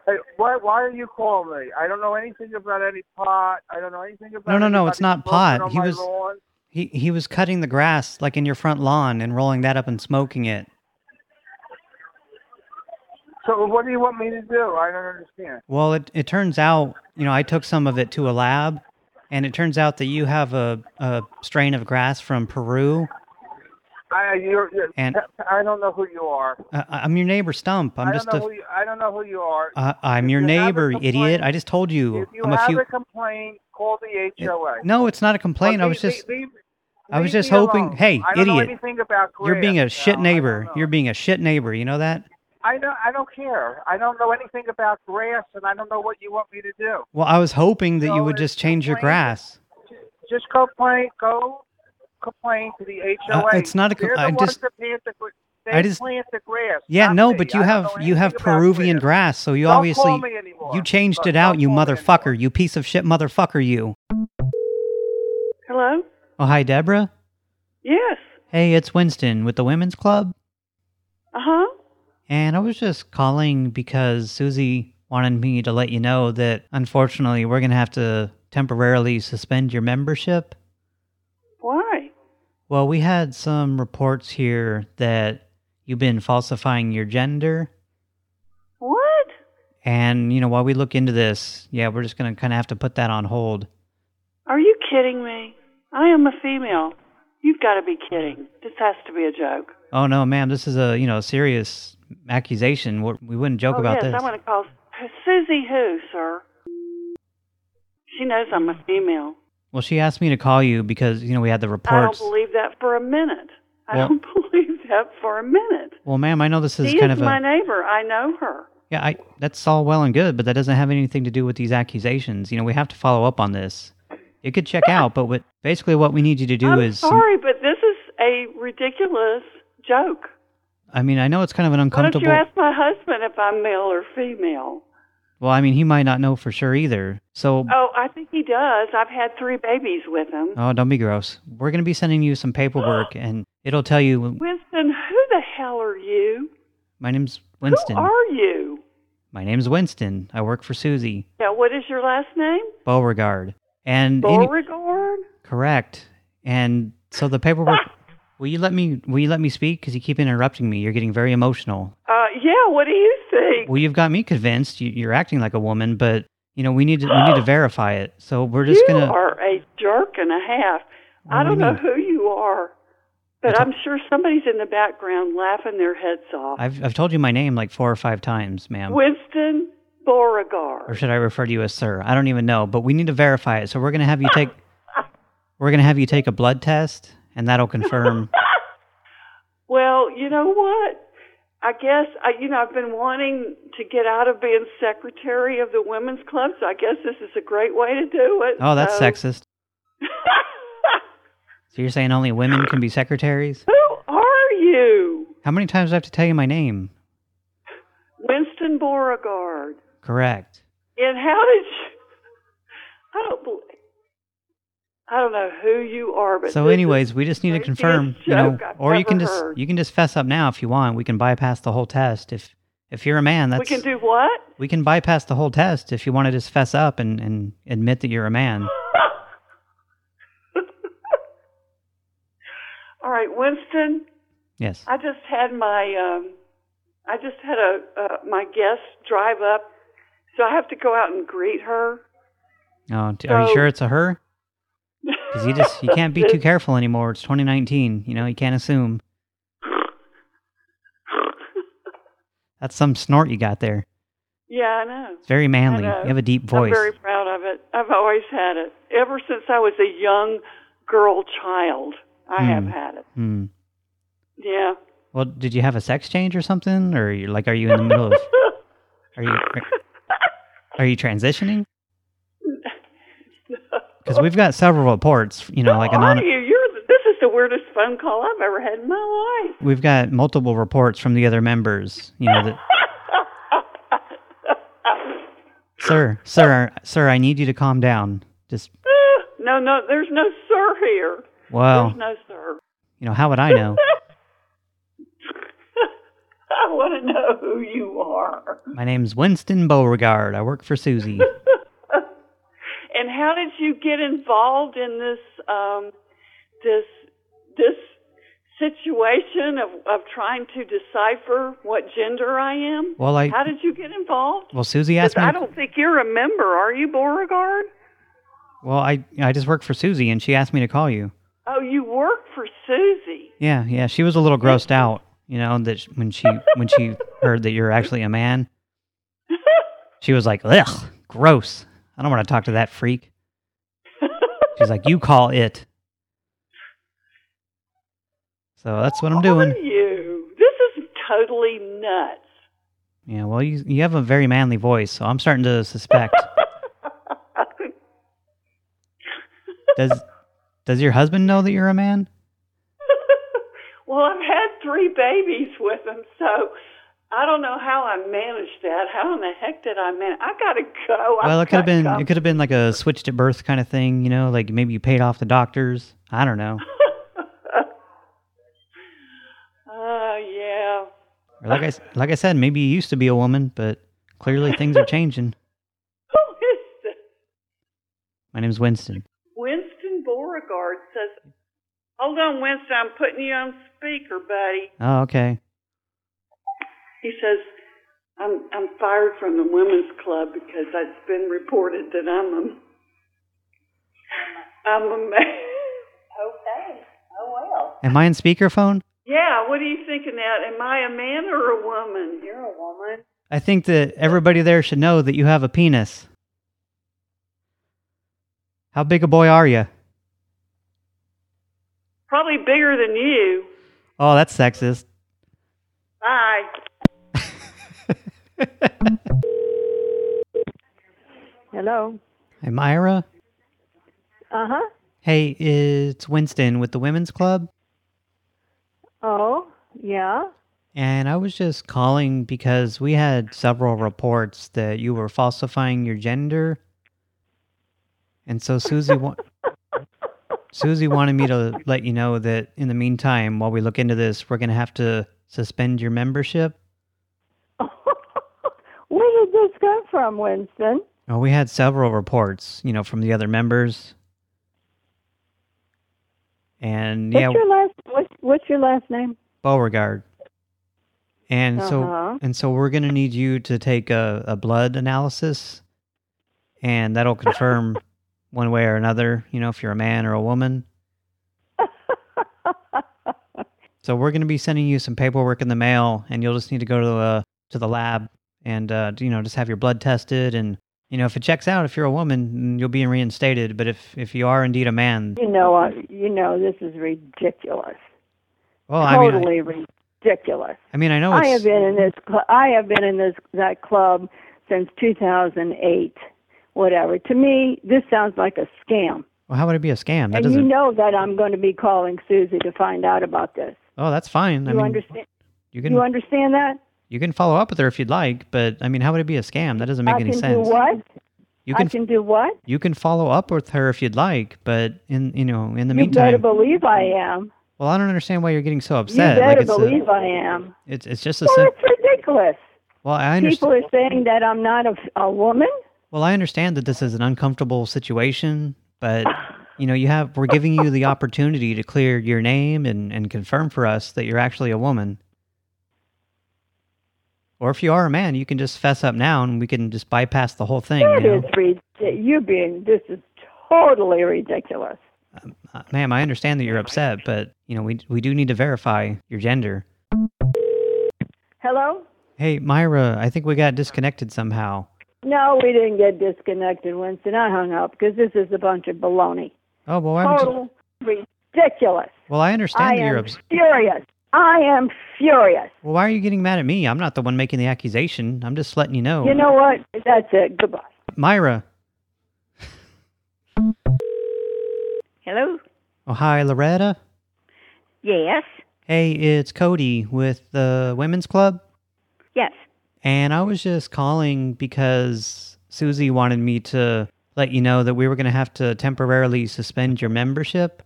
Hey, why why are you calling me? I don't know anything about any pot. I don't know anything about. No, no, no, it's not pot. He was- lawn. He he was cutting the grass, like in your front lawn, and rolling that up and smoking it. So what do you want me to do? I don't understand. Well, it it turns out, you know, I took some of it to a lab, and it turns out that you have a, a strain of grass from Peru. I you're, you're And- I don't know who you are. Uh, I'm your neighbor Stump. I'm I just don't a... know you, I don't know who you are. Uh, I'm your you neighbor, idiot. I just told you. If you I'm a have few. a complaint, call the HOA. No, it's not a complaint. I was leave- just. leave- I was just hoping. alone. Hey, I don't know idiot! You're being a grass. shit No, neighbor. You're being a shit neighbor. You know that? I don't. I don't care. I don't know anything about grass, and I don't know what you want me to do. Well, I was hoping that you would just change your grass. Just complain. Go complain to the HOA. Uh, it's not a com- They're the I just- that plant the, they I just- plant the grass. Yeah, no, me. but you I have you have Peruvian grass. grass, so you Don't obviously call me anymore. you changed it out, you motherfucker, you piece of shit motherfucker, you. Hello? Oh, hi, Deborah. Yes. Hey, it's Winston with the Women's Club. Uh-huh. And I was just calling because Susie wanted me to let you know that unfortunately we're going to have to temporarily suspend your membership. Why? Well, we had some reports here that you've been falsifying your gender. What? And, you know, while we look into this, yeah, we're just going to kind of have to put that on hold. Are you kidding me? I am a female. You've got to be kidding. This has to be a joke. Oh, no, ma'am, this is a, you know, serious accusation. We're, wouldn't joke oh, about yes, this. I want to call Susie who, sir? She knows I'm a female. Well, she asked me to call you because, you know, we had the reports. I don't believe that for a minute. I Well- don't believe that for a minute. Well, ma'am, I know this is She kind is of a... my neighbor. I know her. Yeah, I that's all well and good, but that doesn't have anything to do with these accusations. You know, we have to follow up on this. It could check out, but what basically what we need you to do I'm is... sorry, but this is a ridiculous joke. I mean, I know it's kind of an Why don't you ask my husband if I'm male or female? Well, I mean, he might not know for sure either. So, Oh, I think he does. I've had three babies with him. oh, don't be gross. We're going to be sending you some paperwork, and it'll tell you... Winston, who the hell are you? My name's Winston. Who are you? My name's Winston. I work for Susie Yeah, what is your last name? Beauregard. And any- Beauregard? correct. And so the paperwork... will you let me? Will you let me speak? Because you keep interrupting me. You're getting very emotional. Uh, yeah, what do you think? Well, you've got me convinced. You, you're acting like a woman, but you know we need to we need to verify it. So we're just you gonna. are a jerk and a half. I What do don't you know mean? who you are, but I'm sure somebody's in the background laughing their heads off. I've I've told you my name like four or five times, ma'am. Winston Beauregard. Or should I refer to you as sir? I don't even know, but we need to verify it. So we're gonna have you take. we're gonna have you take a blood test, and that'll confirm. Well, you know what? I guess I, you know, I've been wanting to get out of being secretary of the women's club, so I guess this is a great way to do it. Oh, that's so. sexist. so you're saying only women can be secretaries? Who are you? How many times do I have to tell you my name? Winston Beauregard. Correct. And how did you? I don't believe. I don't know who you are, but So anyways, we just need to confirm, you know, I've or you can just heard. you can just fess up now if you want. We can bypass the whole test. If if you're a man, that's we can do what? we can bypass the whole test if you want to just fess up and and admit that you're a man. All right, Winston. Yes. I just had my um I just had a uh, my guest drive up, so I have to go out and greet her. Oh, d- are you sure it's a her? Because you just you can't be too careful anymore. It's 2019. You know, you can't assume. That's some snort you got there. Yeah, I know. It's very manly. You have a deep voice. I'm very proud of it. I've always had it ever since I was a young girl child. I have Hmm. had it. Hmm. Yeah. Well, did you have a sex change or something, or you're like, are you in the middle of? Are you are, are you transitioning? Because we've got several reports. You know, like Who are anon- you? You're the, this is the weirdest phone call I've ever had in my life. we've got multiple reports from the other members. You know that. sir, sir, sir, I need you to calm down. Just no, no, there's no sir here. well, There's no sir. you know, how would I know? I want to know who you are. My name's Winston Beauregard. I work for Susie. And how did you get involved in this um this this situation of of trying to decipher what gender I am? Well, I- How did you get involved? Well, Susie asked me. I don't think you're a member, are you, Beauregard? Well, I I just work for Susie, and she asked me to call you. Oh, you work for Susie. Yeah, yeah. She was a little grossed out, you know, that when she when she heard that you're actually a man, she was like, "Ugh, gross. I don't want to talk to that freak." She's like, "You call it." So that's what I'm doing. You? This is totally nuts. Yeah, well, you you have a very manly voice, so I'm starting to suspect. Does does your husband know that you're a man? Well, I've had three babies with him, so I don't know how I managed that. How in the heck did I manage? I gotta go. Well, I've it could have been go. it could have been like a switched at birth kind of thing, you know, like maybe you paid off the doctors. I don't know. Uh, yeah. Or like I like I said, maybe you used to be a woman, but clearly things are changing. Who is this? My name's Winston. Winston Beauregard says, "Hold on, Winston. I'm putting you on speaker, buddy." Oh, okay. He says, "I'm I'm fired from the women's club because it's been reported that I'm a I'm a man." Okay. Oh well. Am I in speakerphone? Yeah, what are you thinking? That am I a man or a woman? You're a woman. I think that everybody there should know that you have a penis. How big a boy are you? Probably bigger than you. Oh, that's sexist. Bye. Hello. Hi, Myra. Uh huh. Hey, it's Winston with the Women's Club. Oh, yeah. And I was just calling because we had several reports that you were falsifying your gender. And so Susie wa Susie wanted me to let you know that in the meantime, while we look into this, we're going to have to suspend your membership. Where did this come from, Winston? Oh, we had several reports, you know, from the other members. And What's yeah, your last what's, what's your last name? Beauregard. And Uh-huh. so and so we're going to need you to take a, a blood analysis and that'll confirm one way or another, you know, if you're a man or a woman. so we're going to be sending you some paperwork in the mail and you'll just need to go to the to the lab and uh, you know, just have your blood tested and you know, if it checks out if you're a woman, you'll be reinstated, but if if you are indeed a man, You know, uh, you know this is ridiculous. well, I mean, I- totally ridiculous. I mean, I know I have been in this. I have been in this that club since 2008. Whatever. To me, this sounds like a scam. well, how would it be a scam? That and you doesn't. know that I'm going to be calling Susie to find out about this. Oh, that's fine. I you mean, understand? you can You understand that? You can follow up with her if you'd like, but I mean, how would it be a scam? That doesn't make I any can sense. do what? You I can can do what? you can follow up with her if you'd like, but in you know in the meantime. you better believe I am. well, I don't understand why you're getting so upset. You better like it's believe I am. it's it's just a Well, it's ridiculous. well, I understand. People are saying that I'm not a, a woman. Well, I understand that this is an uncomfortable situation, but you know, you have we're giving you the opportunity to clear your name and and confirm for us that you're actually a woman. Or if you are a man, you can just fess up now and we can just bypass the whole thing. That you know? is ridiculous. You being this is totally ridiculous. Uh, ma'am, I understand that you're upset, but you know, we we do need to verify your gender. Hello? Hey, Myra, I think we got disconnected somehow. No, we didn't get disconnected, Winston. I hung up because this is a bunch of baloney. Oh, well, you, Total ridiculous. well, I understand I that you're am furious. I am furious. Well, why are you getting mad at me? I'm not the one making the accusation. I'm just letting you know. You know what? That's it. Goodbye. Myra. Hello? Oh, hi, Loretta. Yes. Hey, it's Cody with the Women's Club. Yes. And I was just calling because Susie wanted me to let you know that we were going to have to temporarily suspend your membership.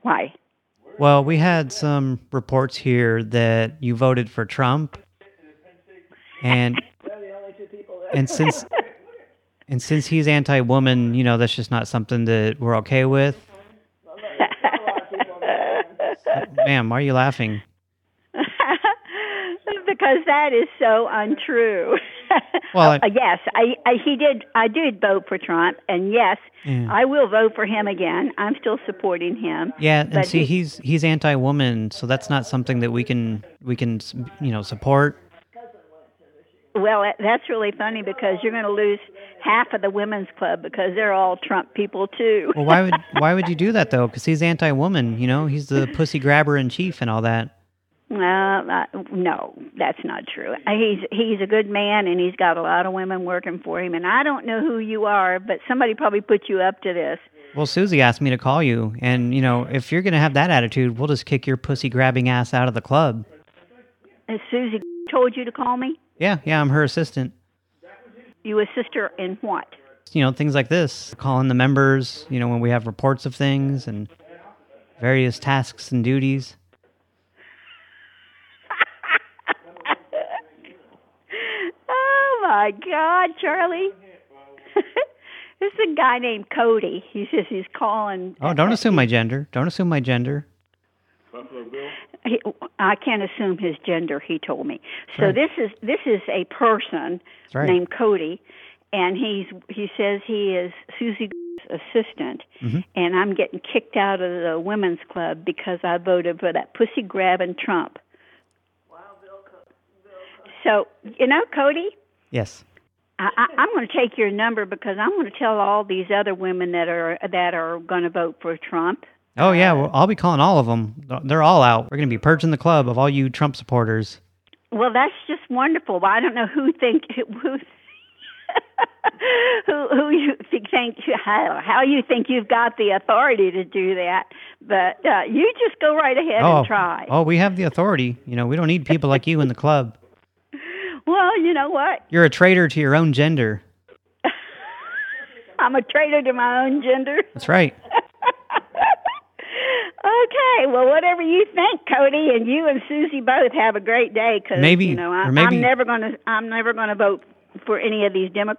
Why? Well, we had some reports here that you voted for Trump. And and since and since he's anti-woman, you know, that's just not something that we're okay with. Ma'am, why are you laughing? because that is so untrue. Well, I- Uh, yes, I, I he did I did vote for Trump and yes, Yeah. I will vote for him again. I'm still supporting him. Yeah, and see, he- he's he's anti-woman, so that's not something that we can we can you know support. Well, that's really funny because you're going to lose half of the women's club because they're all Trump people too. Well, why would why would you do that though? Because he's anti-woman, you know, he's the pussy grabber in chief and all that. Uh, no, that's not true. He's he's a good man, and he's got a lot of women working for him. And I don't know who you are, but somebody probably put you up to this. Well, Susie asked me to call you, and you know, if you're gonna have that attitude, we'll just kick your pussy grabbing ass out of the club. And Susie told you to call me. Yeah, yeah, I'm her assistant. You assist her in what? You know, things like this, calling the members. You know, when we have reports of things and various tasks and duties. Oh my God, Charlie! this is a guy named Cody. He says he's calling. Oh, don't assume my gender. Don't assume my gender. He, I can't assume his gender. He told me. So Right. this is this is a person right. named Cody, and he's he says he is Susie assistant, Mhm. and I'm getting kicked out of the women's club because I voted for that pussy grabbing Trump. So you know, Cody, Yes. I, I, I'm going to take your number because I'm going to tell all these other women that are that are going to vote for Trump. Oh yeah, well, I'll be calling all of them. They're all out. We're going to be purging the club of all you Trump supporters. Well, that's just wonderful. I don't know who think who who who you think how how you think you've got the authority to do that, but uh, you just go right ahead oh, and try. oh, we have the authority. You know, we don't need people like you in the club. Well, you know what? You're a traitor to your own gender. I'm a traitor to my own gender. That's right. Okay, well, whatever you think, Cody, and you and Susie both have a great day. Because Maybe- you know, I, maybe- I'm never going to. I'm never going to vote for any of these demo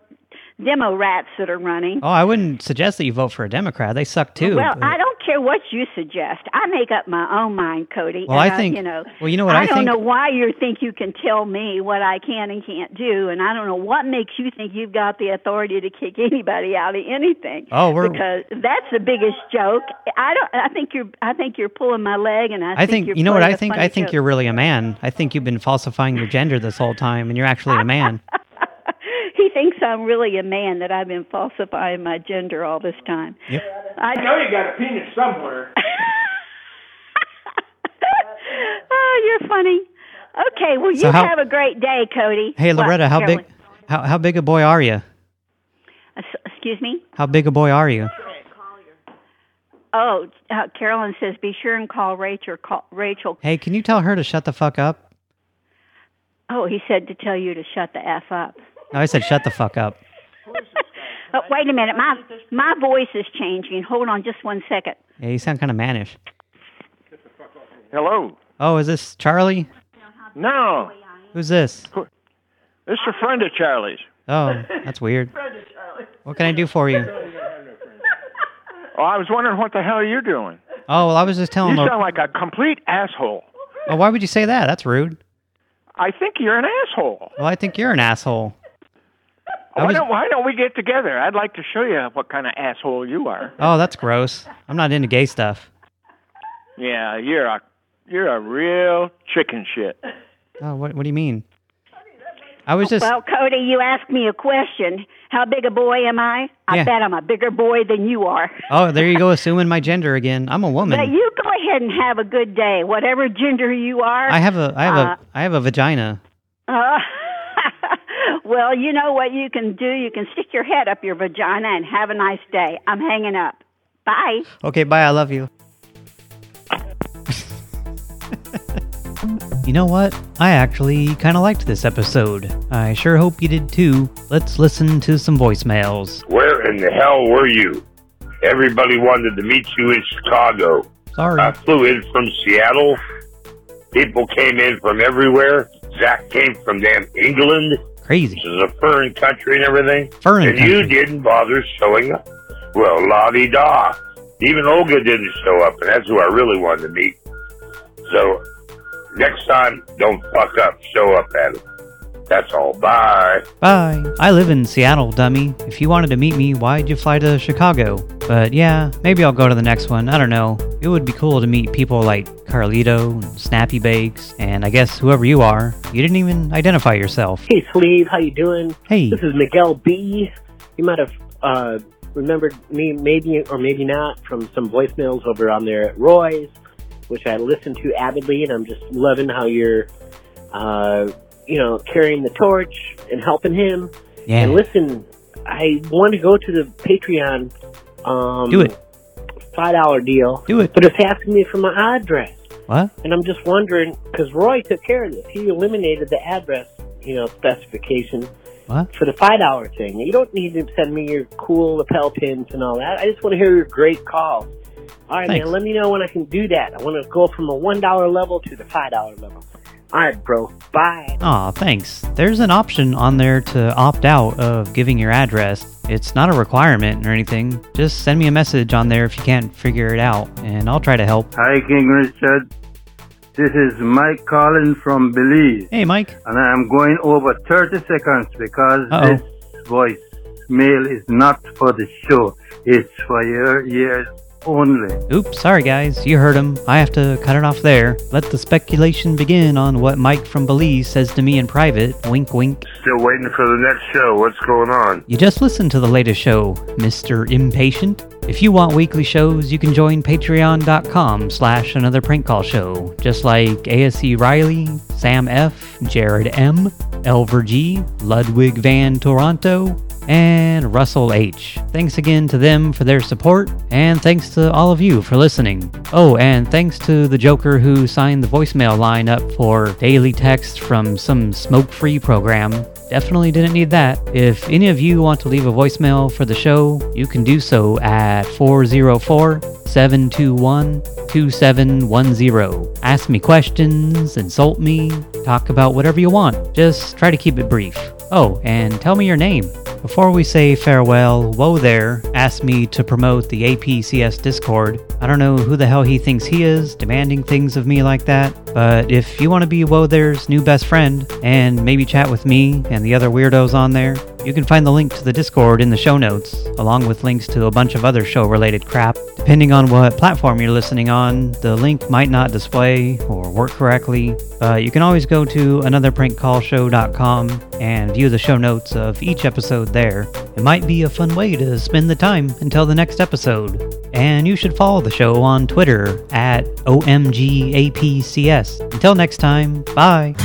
demo rats that are running. Oh, I wouldn't suggest that you vote for a Democrat. They suck too. well, but- I don't care what you suggest. I make up my own mind, Cody. Well, I think- you know. well, you know what I, I don't think? know why you think you can tell me what I can and can't do, and I don't know what makes you think you've got the authority to kick anybody out of anything. Oh, we're- because that's the biggest joke. I don't. I think you're. I think you're pulling my leg, and I, I think you're you know what I think. I think joke. you're really a man. I think you've been falsifying your gender this whole time, and you're actually a man. He thinks I'm really a man that I've been falsifying my gender all this time. Yep. I know you got a penis somewhere. oh, you're funny. Okay, well, you So how- have a great day, Cody. Hey, What, Loretta, how Carolyn? big how how big a boy are you? Uh, excuse me? How big a boy are you? Oh, uh, Carolyn says be sure and call Rachel. Call Rachel. Hey, can you tell her to shut the fuck up? Oh, he said to tell you to shut the f up. No, I said shut the fuck up. Oh, wait a minute, my my voice is changing. Hold on, just one second. Yeah, you sound kind of mannish. Hello. Oh, is this Charlie? No, Who's this? this is a friend of Charlie's. Oh, that's weird. What can I do for you? Oh, I was wondering what the hell you're doing. Oh, well, I was just telling You Lor- sound like a complete asshole. Oh, why would you say that? That's rude. I think you're an asshole. Well, I think you're an asshole. I Why was- don't Why don't we get together? I'd like to show you what kind of asshole you are. Oh, that's gross. I'm not into gay stuff. Yeah, you're a you're a real chicken shit. Oh, what what do you mean? I was just Well, Cody, you asked me a question. How big a boy am I? I Yeah. bet I'm a bigger boy than you are. Oh, there you go assuming my gender again. I'm a woman. But woman. you go ahead and have a good day, whatever gender you are. I have a I have uh, a I have a vagina. Uh, well, you know what you can do? You can stick your head up your vagina and have a nice day. I'm hanging up. Bye. Okay, bye. I love you. you know what? I actually kind of liked this episode. I sure hope you did too. Let's listen to some voicemails. Where in the hell were you? Everybody wanted to meet you in Chicago. Sorry. I flew in from Seattle. People came in from everywhere. Zach came from damn England. Crazy. This is a foreign country and everything. Foreign and you didn't bother showing up. Well, la di da. Even Olga didn't show up, and that's who I really wanted to meet. So, next time, don't fuck up. Show up at it. That's all. Bye. Bye. I live in Seattle, dummy. If you wanted to meet me, why'd you fly to Chicago? But yeah, maybe I'll go to the next one. I don't know. It would be cool to meet people like Carlito and Snappy Bakes, and I guess whoever you are. You didn't even identify yourself. Hey, Sleeve, how you doing? Hey. This is Miguel B. You might have uh, remembered me, maybe or maybe not, from some voicemails over on there at Roy's, which I listen to avidly, and I'm just loving how you're, uh, you know, carrying the torch and helping him. Yeah. And listen, I want to go to the Patreon. Um, Do it. Five dollar deal. Do it. But it's asking me for my address. What? And I'm just wondering, because Roy took care of this. He eliminated the address, you know, specification What? for the five dollar thing. You don't need to send me your cool lapel pins and all that. I just want to hear your great calls. All right, Thanks. man. Let me know when I can do that. I want to go from a one dollar level to the five dollar level. All right, bro. Bye. Aw, thanks. There's an option on there to opt out of giving your address. It's not a requirement or anything. Just send me a message on there if you can't figure it out, and I'll try to help. Hi, King Richard. This is Mike calling from Belize. Hey, Mike. And I'm going over 30 seconds because Uh-oh. this voice mail is not for the show. It's for your ears only. Oops, sorry guys, you heard him. I have to cut it off there. Let the speculation begin on what Mike from Belize says to me in private. Wink, wink. Still waiting for the next show. What's going on? You just listened to the latest show, Mr. Impatient. If you want weekly shows, you can join patreon.com slash another prank call show. Just like ASC Riley, Sam F., Jared M., Elver G., Ludwig Van Toronto, and Russell H. Thanks again to them for their support, and thanks to all of you for listening. Oh, and thanks to the Joker who signed the voicemail line up for daily text from some smoke free program. Definitely didn't need that. If any of you want to leave a voicemail for the show, you can do so at 404 721 2710. Ask me questions, insult me, talk about whatever you want. Just try to keep it brief. Oh, and tell me your name. Before we say farewell, Woe there asked me to promote the APCS Discord. I don't know who the hell he thinks he is, demanding things of me like that, but if you want to be Woe there's new best friend, and maybe chat with me and the other weirdos on there, You can find the link to the Discord in the show notes, along with links to a bunch of other show related crap. Depending on what platform you're listening on, the link might not display or work correctly, you can always go to anotherprankcallshow.com and view the show notes of each episode there. It might be a fun way to spend the time until the next episode. And you should follow the show on Twitter at OMGAPCS. Until next time, bye.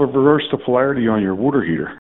Reverse the polarity on your water heater?